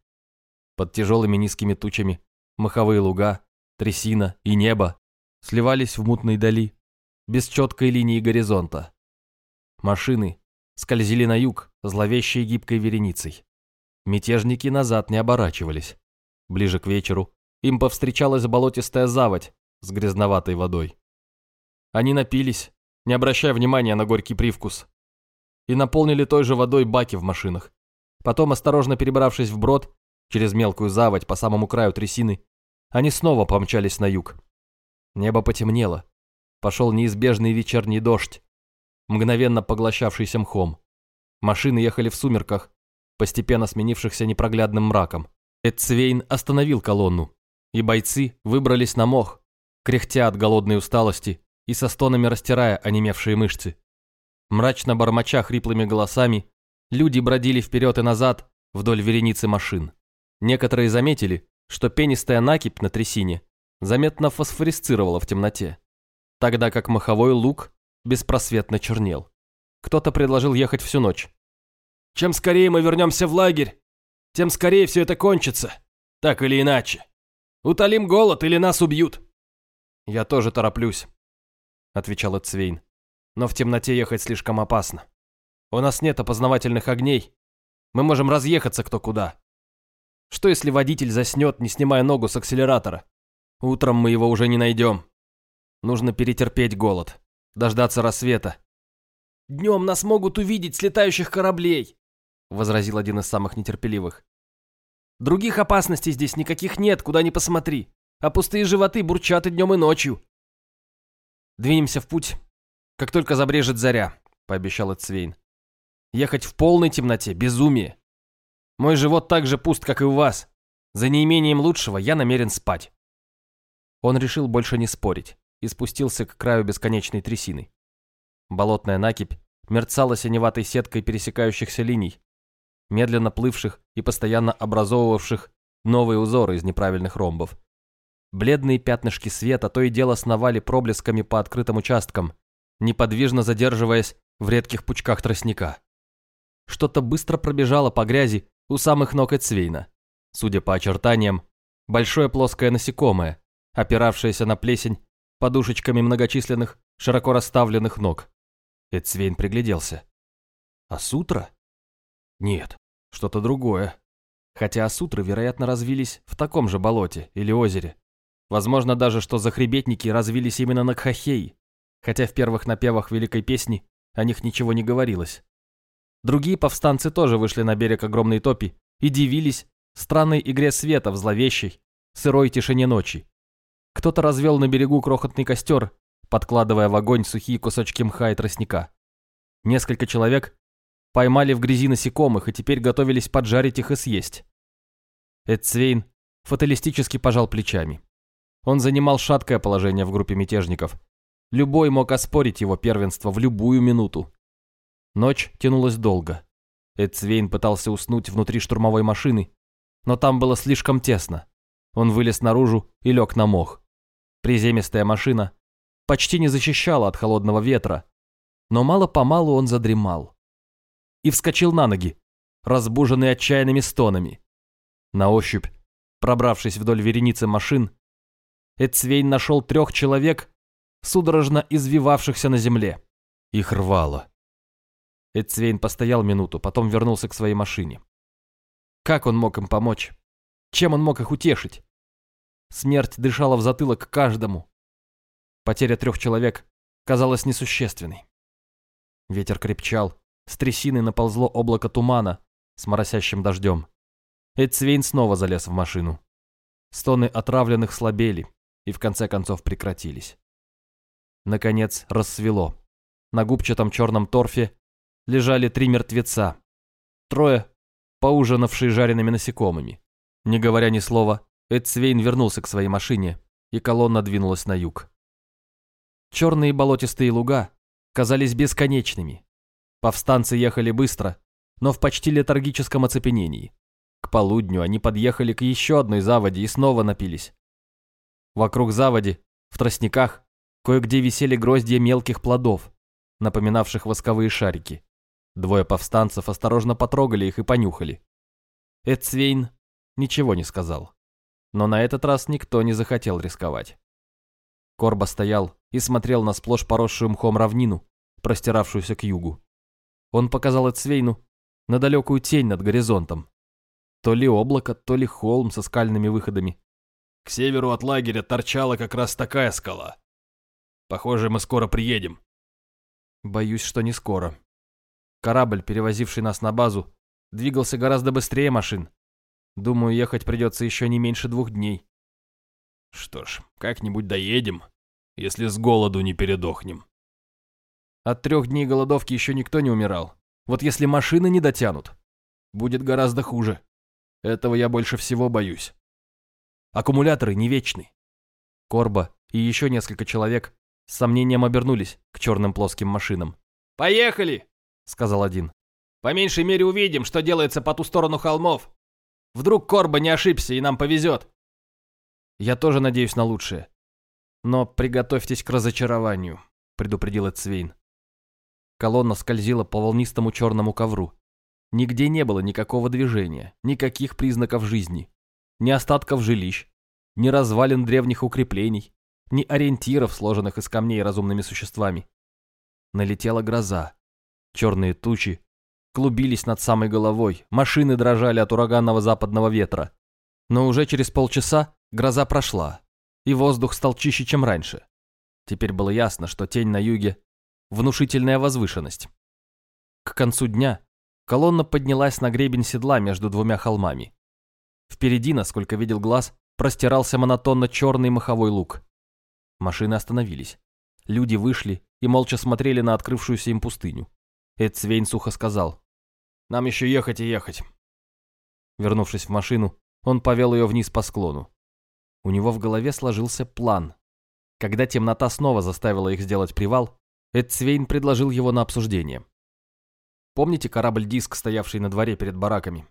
Под тяжелыми низкими тучами маховые луга, трясина и небо сливались в мутной дали, без четкой линии горизонта. Машины скользили на юг зловещей гибкой вереницей. Мятежники назад не оборачивались. Ближе к вечеру им повстречалась болотистая заводь с грязноватой водой. Они напились, не обращая внимания на горький привкус, и наполнили той же водой баки в машинах. Потом, осторожно перебравшись в брод, через мелкую заводь по самому краю трясины, они снова помчались на юг. Небо потемнело. Пошел неизбежный вечерний дождь, мгновенно поглощавшийся мхом. Машины ехали в сумерках, постепенно сменившихся непроглядным мраком. Эдцвейн остановил колонну, и бойцы выбрались на мох, кряхтя от голодной усталости и со стонами растирая онемевшие мышцы. Мрачно бормоча хриплыми голосами, люди бродили вперед и назад вдоль вереницы машин. Некоторые заметили, что пенистая накипь на трясине заметно фосфорисцировала в темноте, тогда как маховой лук беспросветно чернел. Кто-то предложил ехать всю ночь. «Чем скорее мы вернемся в лагерь, тем скорее все это кончится, так или иначе. Утолим голод или нас убьют». «Я тоже тороплюсь», — отвечал Эцвейн. «Но в темноте ехать слишком опасно. У нас нет опознавательных огней. Мы можем разъехаться кто куда. Что если водитель заснет, не снимая ногу с акселератора? Утром мы его уже не найдем. Нужно перетерпеть голод, дождаться рассвета. «Днем нас могут увидеть с летающих кораблей», — возразил один из самых нетерпеливых. «Других опасностей здесь никаких нет, куда ни посмотри, а пустые животы бурчат и днем, и ночью». «Двинемся в путь, как только забрежет заря», — пообещал Эцвейн. «Ехать в полной темноте — безумие. Мой живот так же пуст, как и у вас. За неимением лучшего я намерен спать». Он решил больше не спорить и спустился к краю бесконечной трясины. Болотная накипь мерцала синеватой сеткой пересекающихся линий, медленно плывших и постоянно образовывавших новые узоры из неправильных ромбов. Бледные пятнышки света то и дело сновали проблесками по открытым участкам, неподвижно задерживаясь в редких пучках тростника. Что-то быстро пробежало по грязи у самых ног Эцвейна. Судя по очертаниям, большое плоское насекомое, опиравшееся на плесень подушечками многочисленных, широко расставленных ног. Эцвейн пригляделся. Асутра? Нет, что-то другое. Хотя асутры, вероятно, развились в таком же болоте или озере. Возможно даже, что захребетники развились именно на Кхахей, хотя в первых напевах Великой Песни о них ничего не говорилось. Другие повстанцы тоже вышли на берег огромной топи и дивились странной игре света в зловещей, сырой тишине ночи. Кто-то развел на берегу крохотный костер, подкладывая в огонь сухие кусочки мха и тростника. Несколько человек поймали в грязи насекомых и теперь готовились поджарить их и съесть. Эдцвейн фаталистически пожал плечами. Он занимал шаткое положение в группе мятежников. Любой мог оспорить его первенство в любую минуту. Ночь тянулась долго. Эдцвейн пытался уснуть внутри штурмовой машины, но там было слишком тесно. Он вылез наружу и лег на мох. Приземистая машина почти не защищала от холодного ветра, но мало-помалу он задремал. И вскочил на ноги, разбуженный отчаянными стонами. На ощупь, пробравшись вдоль вереницы машин, Эцвейн нашел трех человек, судорожно извивавшихся на земле. Их рвало. Эцвейн постоял минуту, потом вернулся к своей машине. Как он мог им помочь? Чем он мог их утешить? Смерть дышала в затылок каждому. Потеря трех человек казалась несущественной. Ветер крепчал, с трясины наползло облако тумана с моросящим дождем. Эдсвейн снова залез в машину. Стоны отравленных слабели и в конце концов прекратились. Наконец рассвело. На губчатом черном торфе лежали три мертвеца. Трое, поужинавшие жареными насекомыми. Не говоря ни слова, Эдсвейн вернулся к своей машине, и колонна двинулась на юг. Черные болотистые луга казались бесконечными. Повстанцы ехали быстро, но в почти летаргическом оцепенении. К полудню они подъехали к еще одной заводе и снова напились. Вокруг заводи, в тростниках, Кое-где висели гроздья мелких плодов, напоминавших восковые шарики. Двое повстанцев осторожно потрогали их и понюхали. Эдсвейн ничего не сказал. Но на этот раз никто не захотел рисковать. Корба стоял и смотрел на сплошь поросшую мхом равнину, простиравшуюся к югу. Он показал Эдсвейну на далекую тень над горизонтом. То ли облако, то ли холм со скальными выходами. К северу от лагеря торчала как раз такая скала. Похоже, мы скоро приедем. Боюсь, что не скоро. Корабль, перевозивший нас на базу, двигался гораздо быстрее машин. Думаю, ехать придется еще не меньше двух дней. Что ж, как-нибудь доедем, если с голоду не передохнем. От трех дней голодовки еще никто не умирал. Вот если машины не дотянут, будет гораздо хуже. Этого я больше всего боюсь. Аккумуляторы не вечны. Корба и еще несколько человек с сомнением обернулись к черным плоским машинам. «Поехали!» — сказал один. «По меньшей мере увидим, что делается по ту сторону холмов. Вдруг Корба не ошибся и нам повезет». «Я тоже надеюсь на лучшее. Но приготовьтесь к разочарованию», — предупредил Эцвейн. Колонна скользила по волнистому черному ковру. Нигде не было никакого движения, никаких признаков жизни, ни остатков жилищ, ни развалин древних укреплений, ни ориентиров, сложенных из камней разумными существами. Налетела гроза. Черные тучи клубились над самой головой, машины дрожали от ураганного западного ветра. Но уже через полчаса гроза прошла, и воздух стал чище, чем раньше. Теперь было ясно, что тень на юге – внушительная возвышенность. К концу дня колонна поднялась на гребень седла между двумя холмами. Впереди, насколько видел глаз, простирался монотонно черный маховой луг. Машины остановились. Люди вышли и молча смотрели на открывшуюся им пустыню. Эд Свейн сухо сказал. «Нам еще ехать и ехать». Вернувшись в машину, он повел ее вниз по склону. У него в голове сложился план. Когда темнота снова заставила их сделать привал, Эд Свейн предложил его на обсуждение. Помните корабль-диск, стоявший на дворе перед бараками?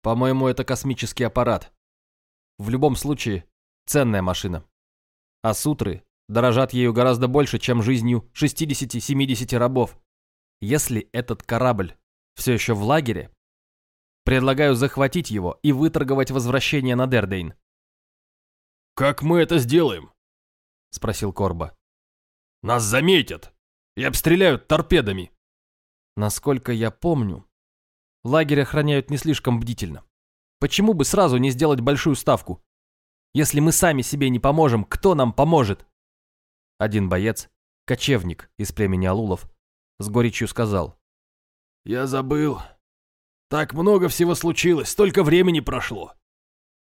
По-моему, это космический аппарат. В любом случае, ценная машина а сутры дорожат ею гораздо больше, чем жизнью 60-70 рабов. Если этот корабль все еще в лагере, предлагаю захватить его и выторговать возвращение на Дердейн. «Как мы это сделаем?» — спросил Корба. «Нас заметят и обстреляют торпедами». Насколько я помню, лагерь охраняют не слишком бдительно. Почему бы сразу не сделать большую ставку? Если мы сами себе не поможем, кто нам поможет?» Один боец, кочевник из племени Алулов, с горечью сказал. «Я забыл. Так много всего случилось, столько времени прошло.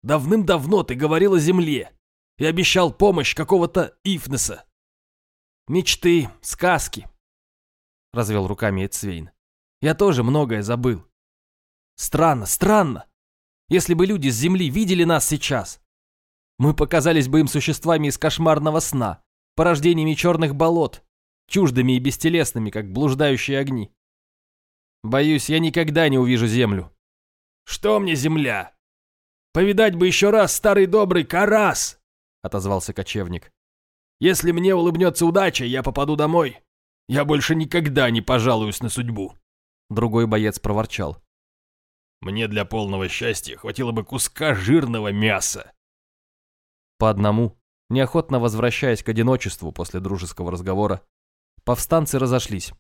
Давным-давно ты говорил о земле и обещал помощь какого-то Ифнеса. Мечты, сказки», — развел руками Эцвейн. «Я тоже многое забыл. Странно, странно. Если бы люди с земли видели нас сейчас, мы показались бы им существами из кошмарного сна, порождениями черных болот, чуждыми и бестелесными, как блуждающие огни. Боюсь, я никогда не увижу землю. Что мне земля? Повидать бы еще раз старый добрый Карас, отозвался кочевник. Если мне улыбнется удача, я попаду домой. Я больше никогда не пожалуюсь на судьбу. Другой боец проворчал. Мне для полного счастья хватило бы куска жирного мяса. По одному, неохотно возвращаясь к одиночеству после дружеского разговора, повстанцы разошлись,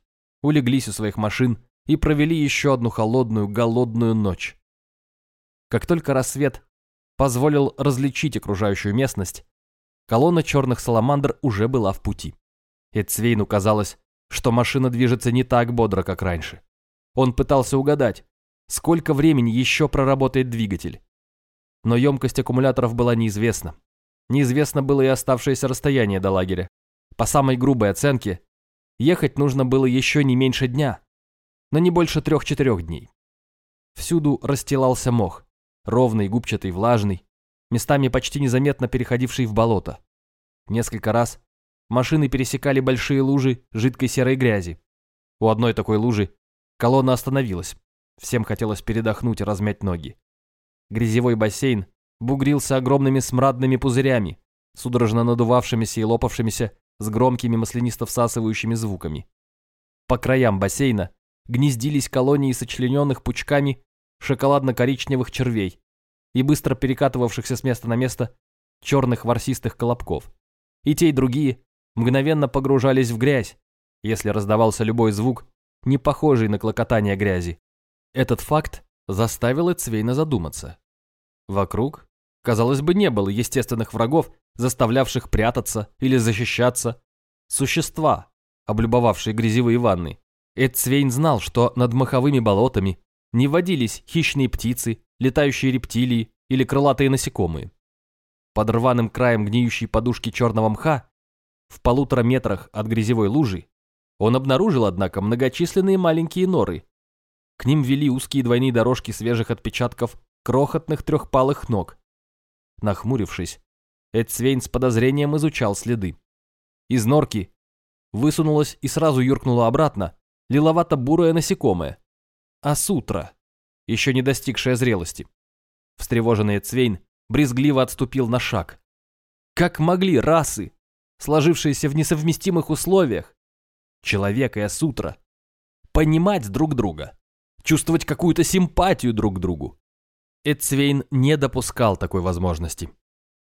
улеглись у своих машин и провели еще одну холодную, голодную ночь. Как только рассвет позволил различить окружающую местность, колонна черных саламандр уже была в пути. Эдсвейну казалось, что машина движется не так бодро, как раньше. Он пытался угадать, сколько времени еще проработает двигатель. Но емкость аккумуляторов была неизвестна. Неизвестно было и оставшееся расстояние до лагеря. По самой грубой оценке, ехать нужно было еще не меньше дня, но не больше трех-четырех дней. Всюду расстилался мох, ровный, губчатый, влажный, местами почти незаметно переходивший в болото. Несколько раз машины пересекали большие лужи жидкой серой грязи. У одной такой лужи колонна остановилась. Всем хотелось передохнуть и размять ноги. Грязевой бассейн бугрился огромными смрадными пузырями, судорожно надувавшимися и лопавшимися с громкими маслянисто-всасывающими звуками. По краям бассейна гнездились колонии сочлененных пучками шоколадно-коричневых червей и быстро перекатывавшихся с места на место черных ворсистых колобков. И те, и другие мгновенно погружались в грязь, если раздавался любой звук, не похожий на клокотание грязи. Этот факт заставил Эцвейна задуматься. Вокруг, казалось бы, не было естественных врагов, заставлявших прятаться или защищаться. Существа, облюбовавшие грязевые ванны. Эдцвейн знал, что над маховыми болотами не водились хищные птицы, летающие рептилии или крылатые насекомые. Под рваным краем гниющей подушки черного мха, в полутора метрах от грязевой лужи, он обнаружил, однако, многочисленные маленькие норы. К ним вели узкие двойные дорожки свежих отпечатков крохотных трехпалых ног. Нахмурившись, Эдсвейн с подозрением изучал следы. Из норки высунулась и сразу юркнула обратно лиловато-бурое насекомое. Асутра, еще не достигшая зрелости. Встревоженный Цвейн брезгливо отступил на шаг. Как могли расы, сложившиеся в несовместимых условиях, человек и Асутра, понимать друг друга, чувствовать какую-то симпатию друг к другу? Эдцвейн не допускал такой возможности.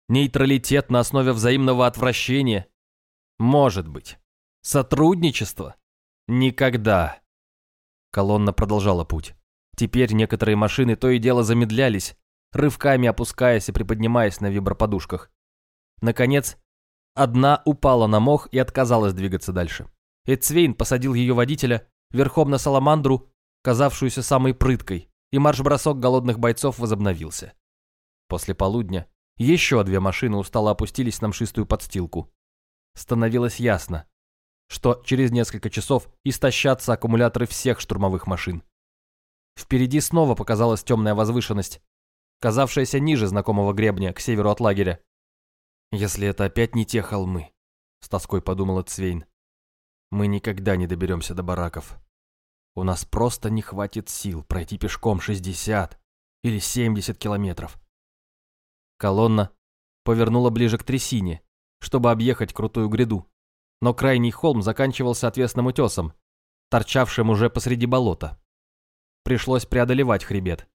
Нейтралитет на основе взаимного отвращения? Может быть. Сотрудничество? Никогда. Колонна продолжала путь. Теперь некоторые машины то и дело замедлялись, рывками опускаясь и приподнимаясь на виброподушках. Наконец, одна упала на мох и отказалась двигаться дальше. Эцвейн посадил ее водителя верхом на саламандру, казавшуюся самой прыткой, и марш-бросок голодных бойцов возобновился. После полудня еще две машины устало опустились на мшистую подстилку. Становилось ясно, что через несколько часов истощатся аккумуляторы всех штурмовых машин. Впереди снова показалась темная возвышенность, казавшаяся ниже знакомого гребня, к северу от лагеря. «Если это опять не те холмы», — с тоской подумала Цвейн, — «мы никогда не доберемся до бараков. У нас просто не хватит сил пройти пешком 60 или 70 километров. Колонна повернула ближе к трясине, чтобы объехать крутую гряду. Но крайний холм заканчивался отвесным утесом, торчавшим уже посреди болота. Пришлось преодолевать хребет.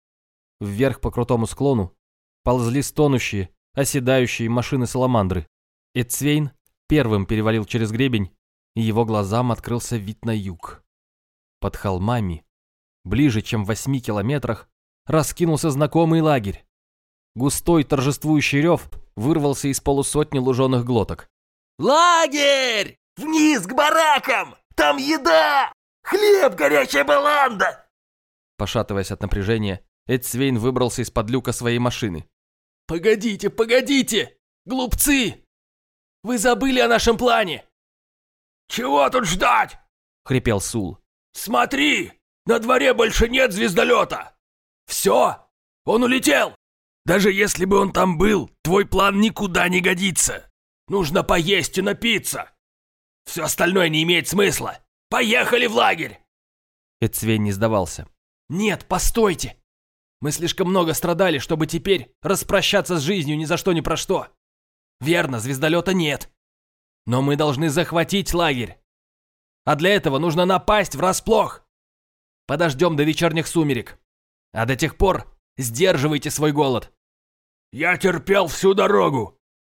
Вверх по крутому склону ползли стонущие, оседающие машины-саламандры. Эцвейн первым перевалил через гребень, и его глазам открылся вид на юг. Под холмами, ближе, чем в восьми километрах, раскинулся знакомый лагерь. Густой торжествующий рев вырвался из полусотни луженых глоток. Лагерь! Вниз к баракам! Там еда! Хлеб, горячая баланда! Пошатываясь от напряжения, Эдсвейн выбрался из-под люка своей машины. «Погодите, погодите! Глупцы! Вы забыли о нашем плане!» «Чего тут ждать?» — хрипел Сул. «Смотри! На дворе больше нет звездолета! Все! Он улетел! Даже если бы он там был, твой план никуда не годится. Нужно поесть и напиться. Все остальное не имеет смысла. Поехали в лагерь!» Эцвейн не сдавался. «Нет, постойте! Мы слишком много страдали, чтобы теперь распрощаться с жизнью ни за что ни про что. Верно, звездолета нет. Но мы должны захватить лагерь. А для этого нужно напасть врасплох. Подождем до вечерних сумерек. А до тех пор сдерживайте свой голод. Я терпел всю дорогу.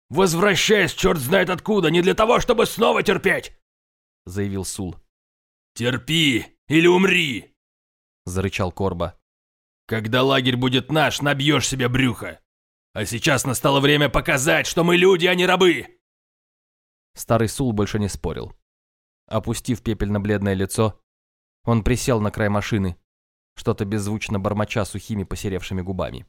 Возвращаясь черт знает откуда, не для того, чтобы снова терпеть, заявил Сул. Терпи или умри, зарычал Корба. Когда лагерь будет наш, набьешь себе брюхо. А сейчас настало время показать, что мы люди, а не рабы. Старый Сул больше не спорил. Опустив пепельно-бледное лицо, он присел на край машины, что-то беззвучно бормоча сухими посеревшими губами.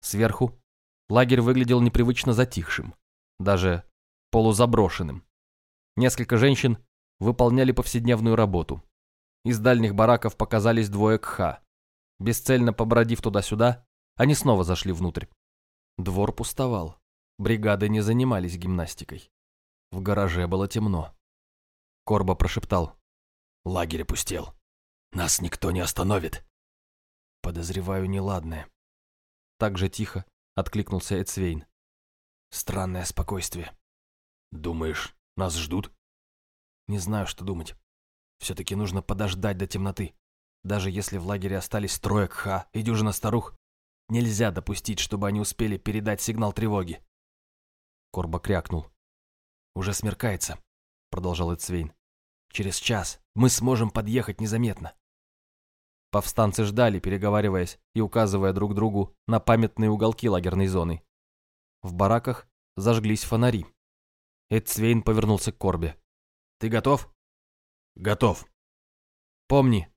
Сверху лагерь выглядел непривычно затихшим, даже полузаброшенным. Несколько женщин выполняли повседневную работу. Из дальних бараков показались двое кха. Бесцельно побродив туда-сюда, они снова зашли внутрь. Двор пустовал. Бригады не занимались гимнастикой. В гараже было темно. Корба прошептал. «Лагерь опустел. Нас никто не остановит». «Подозреваю неладное», так же тихо откликнулся Эцвейн. Странное спокойствие. Думаешь, Нас ждут? Не знаю, что думать. Все-таки нужно подождать до темноты. Даже если в лагере остались трое кха и дюжина старух, нельзя допустить, чтобы они успели передать сигнал тревоги. Корба крякнул. «Уже смеркается», — продолжал Эцвейн. «Через час мы сможем подъехать незаметно». Повстанцы ждали, переговариваясь и указывая друг другу на памятные уголки лагерной зоны. В бараках зажглись фонари. Эдсвейн повернулся к Корбе. «Ты готов?» «Готов». «Помни,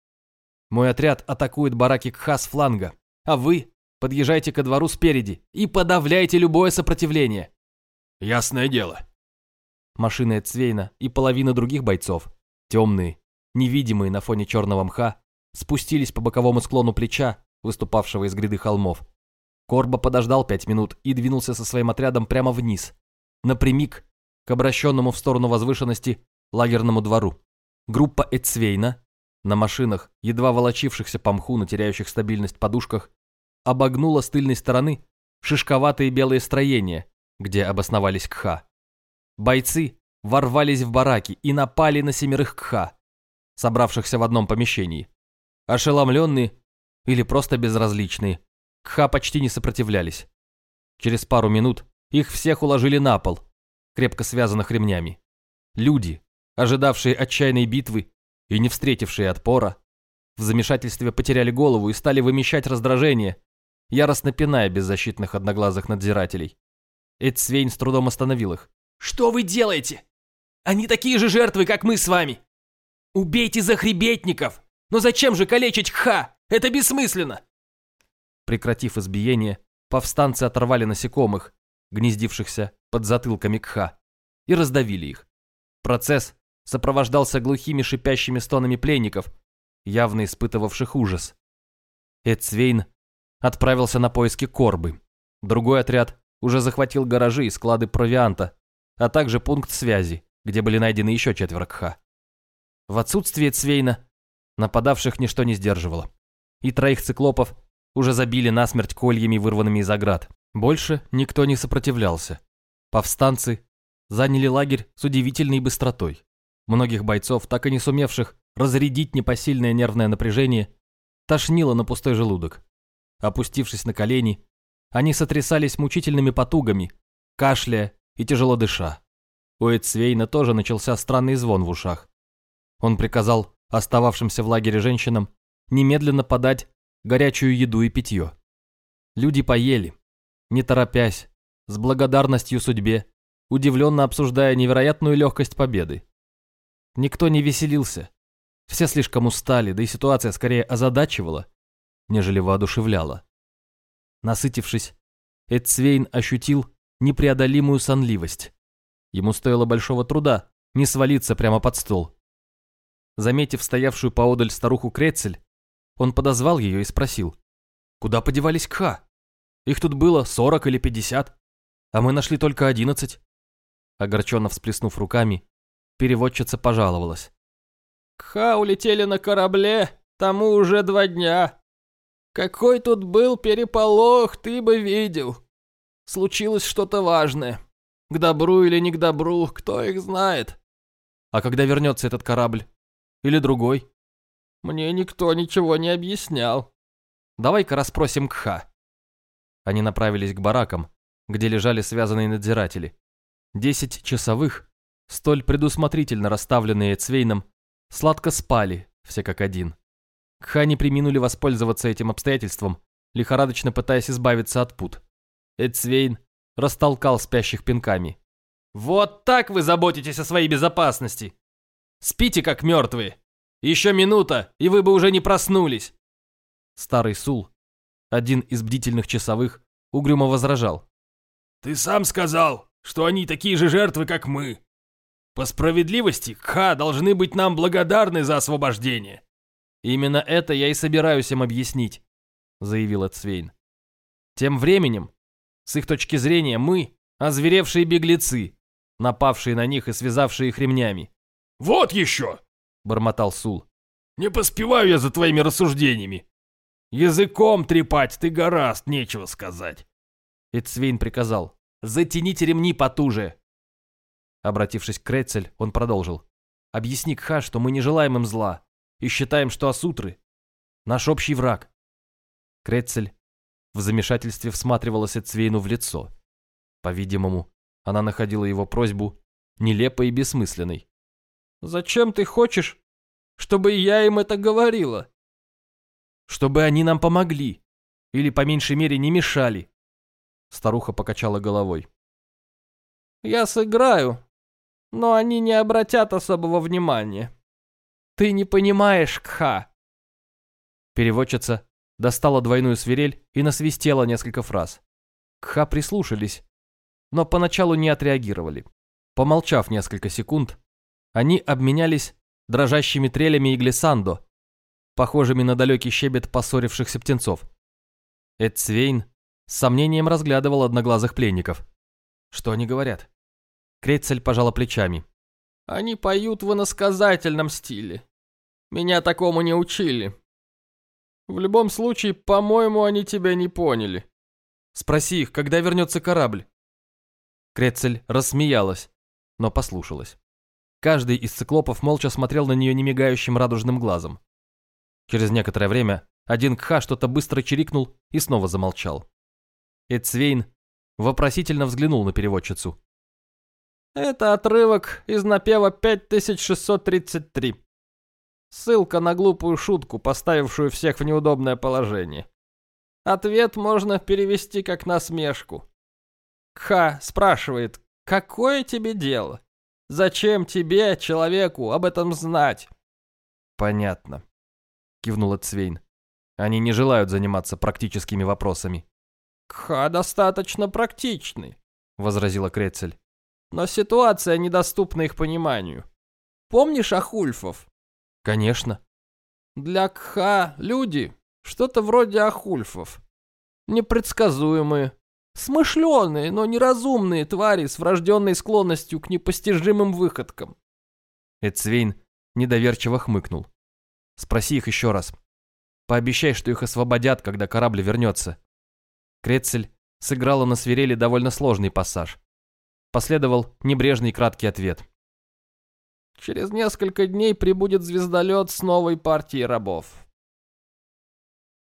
мой отряд атакует бараки Кха с фланга, а вы подъезжайте ко двору спереди и подавляйте любое сопротивление». «Ясное дело». Машины Эдсвейна и половина других бойцов, темные, невидимые на фоне черного мха, спустились по боковому склону плеча, выступавшего из гряды холмов. Корба подождал пять минут и двинулся со своим отрядом прямо вниз, напрямик к обращенному в сторону возвышенности лагерному двору. Группа Эцвейна на машинах, едва волочившихся по мху на теряющих стабильность подушках, обогнула с тыльной стороны шишковатые белые строения, где обосновались Кха. Бойцы ворвались в бараки и напали на семерых Кха, собравшихся в одном помещении. Ошеломленные или просто безразличные, Кха почти не сопротивлялись. Через пару минут их всех уложили на пол, крепко связанных ремнями. Люди, ожидавшие отчаянной битвы и не встретившие отпора, в замешательстве потеряли голову и стали вымещать раздражение, яростно пиная беззащитных одноглазых надзирателей. Эдсвейн с трудом остановил их. «Что вы делаете? Они такие же жертвы, как мы с вами! Убейте захребетников! Но зачем же калечить Кха? Это бессмысленно!» Прекратив избиение, повстанцы оторвали насекомых, гнездившихся под затылками Кха, и раздавили их. Процесс сопровождался глухими шипящими стонами пленников, явно испытывавших ужас. Эдсвейн отправился на поиски Корбы. Другой отряд уже захватил гаражи и склады провианта, а также пункт связи, где были найдены еще четверо Кха. В отсутствие Цвейна нападавших ничто не сдерживало, и троих циклопов уже забили насмерть кольями, вырванными из оград. Больше никто не сопротивлялся. Повстанцы заняли лагерь с удивительной быстротой. Многих бойцов, так и не сумевших разрядить непосильное нервное напряжение, тошнило на пустой желудок. Опустившись на колени, они сотрясались мучительными потугами, кашляя и тяжело дыша. У Эдсвейна тоже начался странный звон в ушах. Он приказал остававшимся в лагере женщинам немедленно подать горячую еду и питье. Люди поели, не торопясь, с благодарностью судьбе, удивленно обсуждая невероятную легкость победы. Никто не веселился, все слишком устали, да и ситуация скорее озадачивала, нежели воодушевляла. Насытившись, Эдсвейн ощутил непреодолимую сонливость. Ему стоило большого труда не свалиться прямо под стол. Заметив стоявшую поодаль старуху Крецель, он подозвал ее и спросил, «Куда подевались Кха? Их тут было сорок или пятьдесят, а мы нашли только одиннадцать». Огорченно всплеснув руками, переводчица пожаловалась. «Кха улетели на корабле, тому уже два дня. Какой тут был переполох, ты бы видел. Случилось что-то важное. К добру или не к добру, кто их знает». «А когда вернется этот корабль? Или другой?» Мне никто ничего не объяснял. Давай-ка расспросим Кха. Они направились к баракам, где лежали связанные надзиратели. Десять часовых, столь предусмотрительно расставленные Цвейном, сладко спали, все как один. Кха не приминули воспользоваться этим обстоятельством, лихорадочно пытаясь избавиться от пут. Эдсвейн растолкал спящих пинками. «Вот так вы заботитесь о своей безопасности! Спите, как мертвые! Еще минута, и вы бы уже не проснулись!» Старый Сул, один из бдительных часовых, угрюмо возражал. «Ты сам сказал, что они такие же жертвы, как мы. По справедливости, Кха должны быть нам благодарны за освобождение». «Именно это я и собираюсь им объяснить», — заявил Цвейн. «Тем временем, с их точки зрения, мы — озверевшие беглецы, напавшие на них и связавшие их ремнями». «Вот еще!» — бормотал Сул. «Не поспеваю я за твоими рассуждениями. Языком трепать ты гораст, нечего сказать». Эцвейн приказал. «Затяните ремни потуже». Обратившись к Крецель, он продолжил. «Объясни Кха, что мы не желаем им зла и считаем, что Асутры — наш общий враг». Крецель в замешательстве всматривалась Эцвейну в лицо. По-видимому, она находила его просьбу нелепой и бессмысленной. «Зачем ты хочешь, чтобы я им это говорила?» «Чтобы они нам помогли. Или, по меньшей мере, не мешали». Старуха покачала головой. «Я сыграю, но они не обратят особого внимания. Ты не понимаешь, Кха». Переводчица достала двойную свирель и насвистела несколько фраз. Кха прислушались, но поначалу не отреагировали. Помолчав несколько секунд, они обменялись дрожащими трелями и глиссандо, похожими на далекий щебет поссорившихся птенцов. Эдцвейн с сомнением разглядывал одноглазых пленников. Что они говорят? Крецель пожала плечами. Они поют в иносказательном стиле. Меня такому не учили. В любом случае, по-моему, они тебя не поняли. Спроси их, когда вернется корабль. Крецель рассмеялась, но послушалась. Каждый из циклопов молча смотрел на нее немигающим радужным глазом. Через некоторое время один Кха что-то быстро чирикнул и снова замолчал. Эдсвейн вопросительно взглянул на переводчицу. Это отрывок из напева 5633. Ссылка на глупую шутку, поставившую всех в неудобное положение. Ответ можно перевести как насмешку. Кха спрашивает, какое тебе дело? Зачем тебе, человеку, об этом знать? Понятно, кивнула Цвейн. Они не желают заниматься практическими вопросами. Кха достаточно практичный, возразила Крецель. Но ситуация недоступна их пониманию. Помнишь Ахульфов? Конечно. Для Кха люди что-то вроде Ахульфов. Непредсказуемые, смышленые, но неразумные твари с врожденной склонностью к непостижимым выходкам. Эцвейн недоверчиво хмыкнул. Спроси их еще раз. Пообещай, что их освободят, когда корабль вернется. Крецель сыграла на свирели довольно сложный пассаж. Последовал небрежный краткий ответ. Через несколько дней прибудет звездолет с новой партией рабов.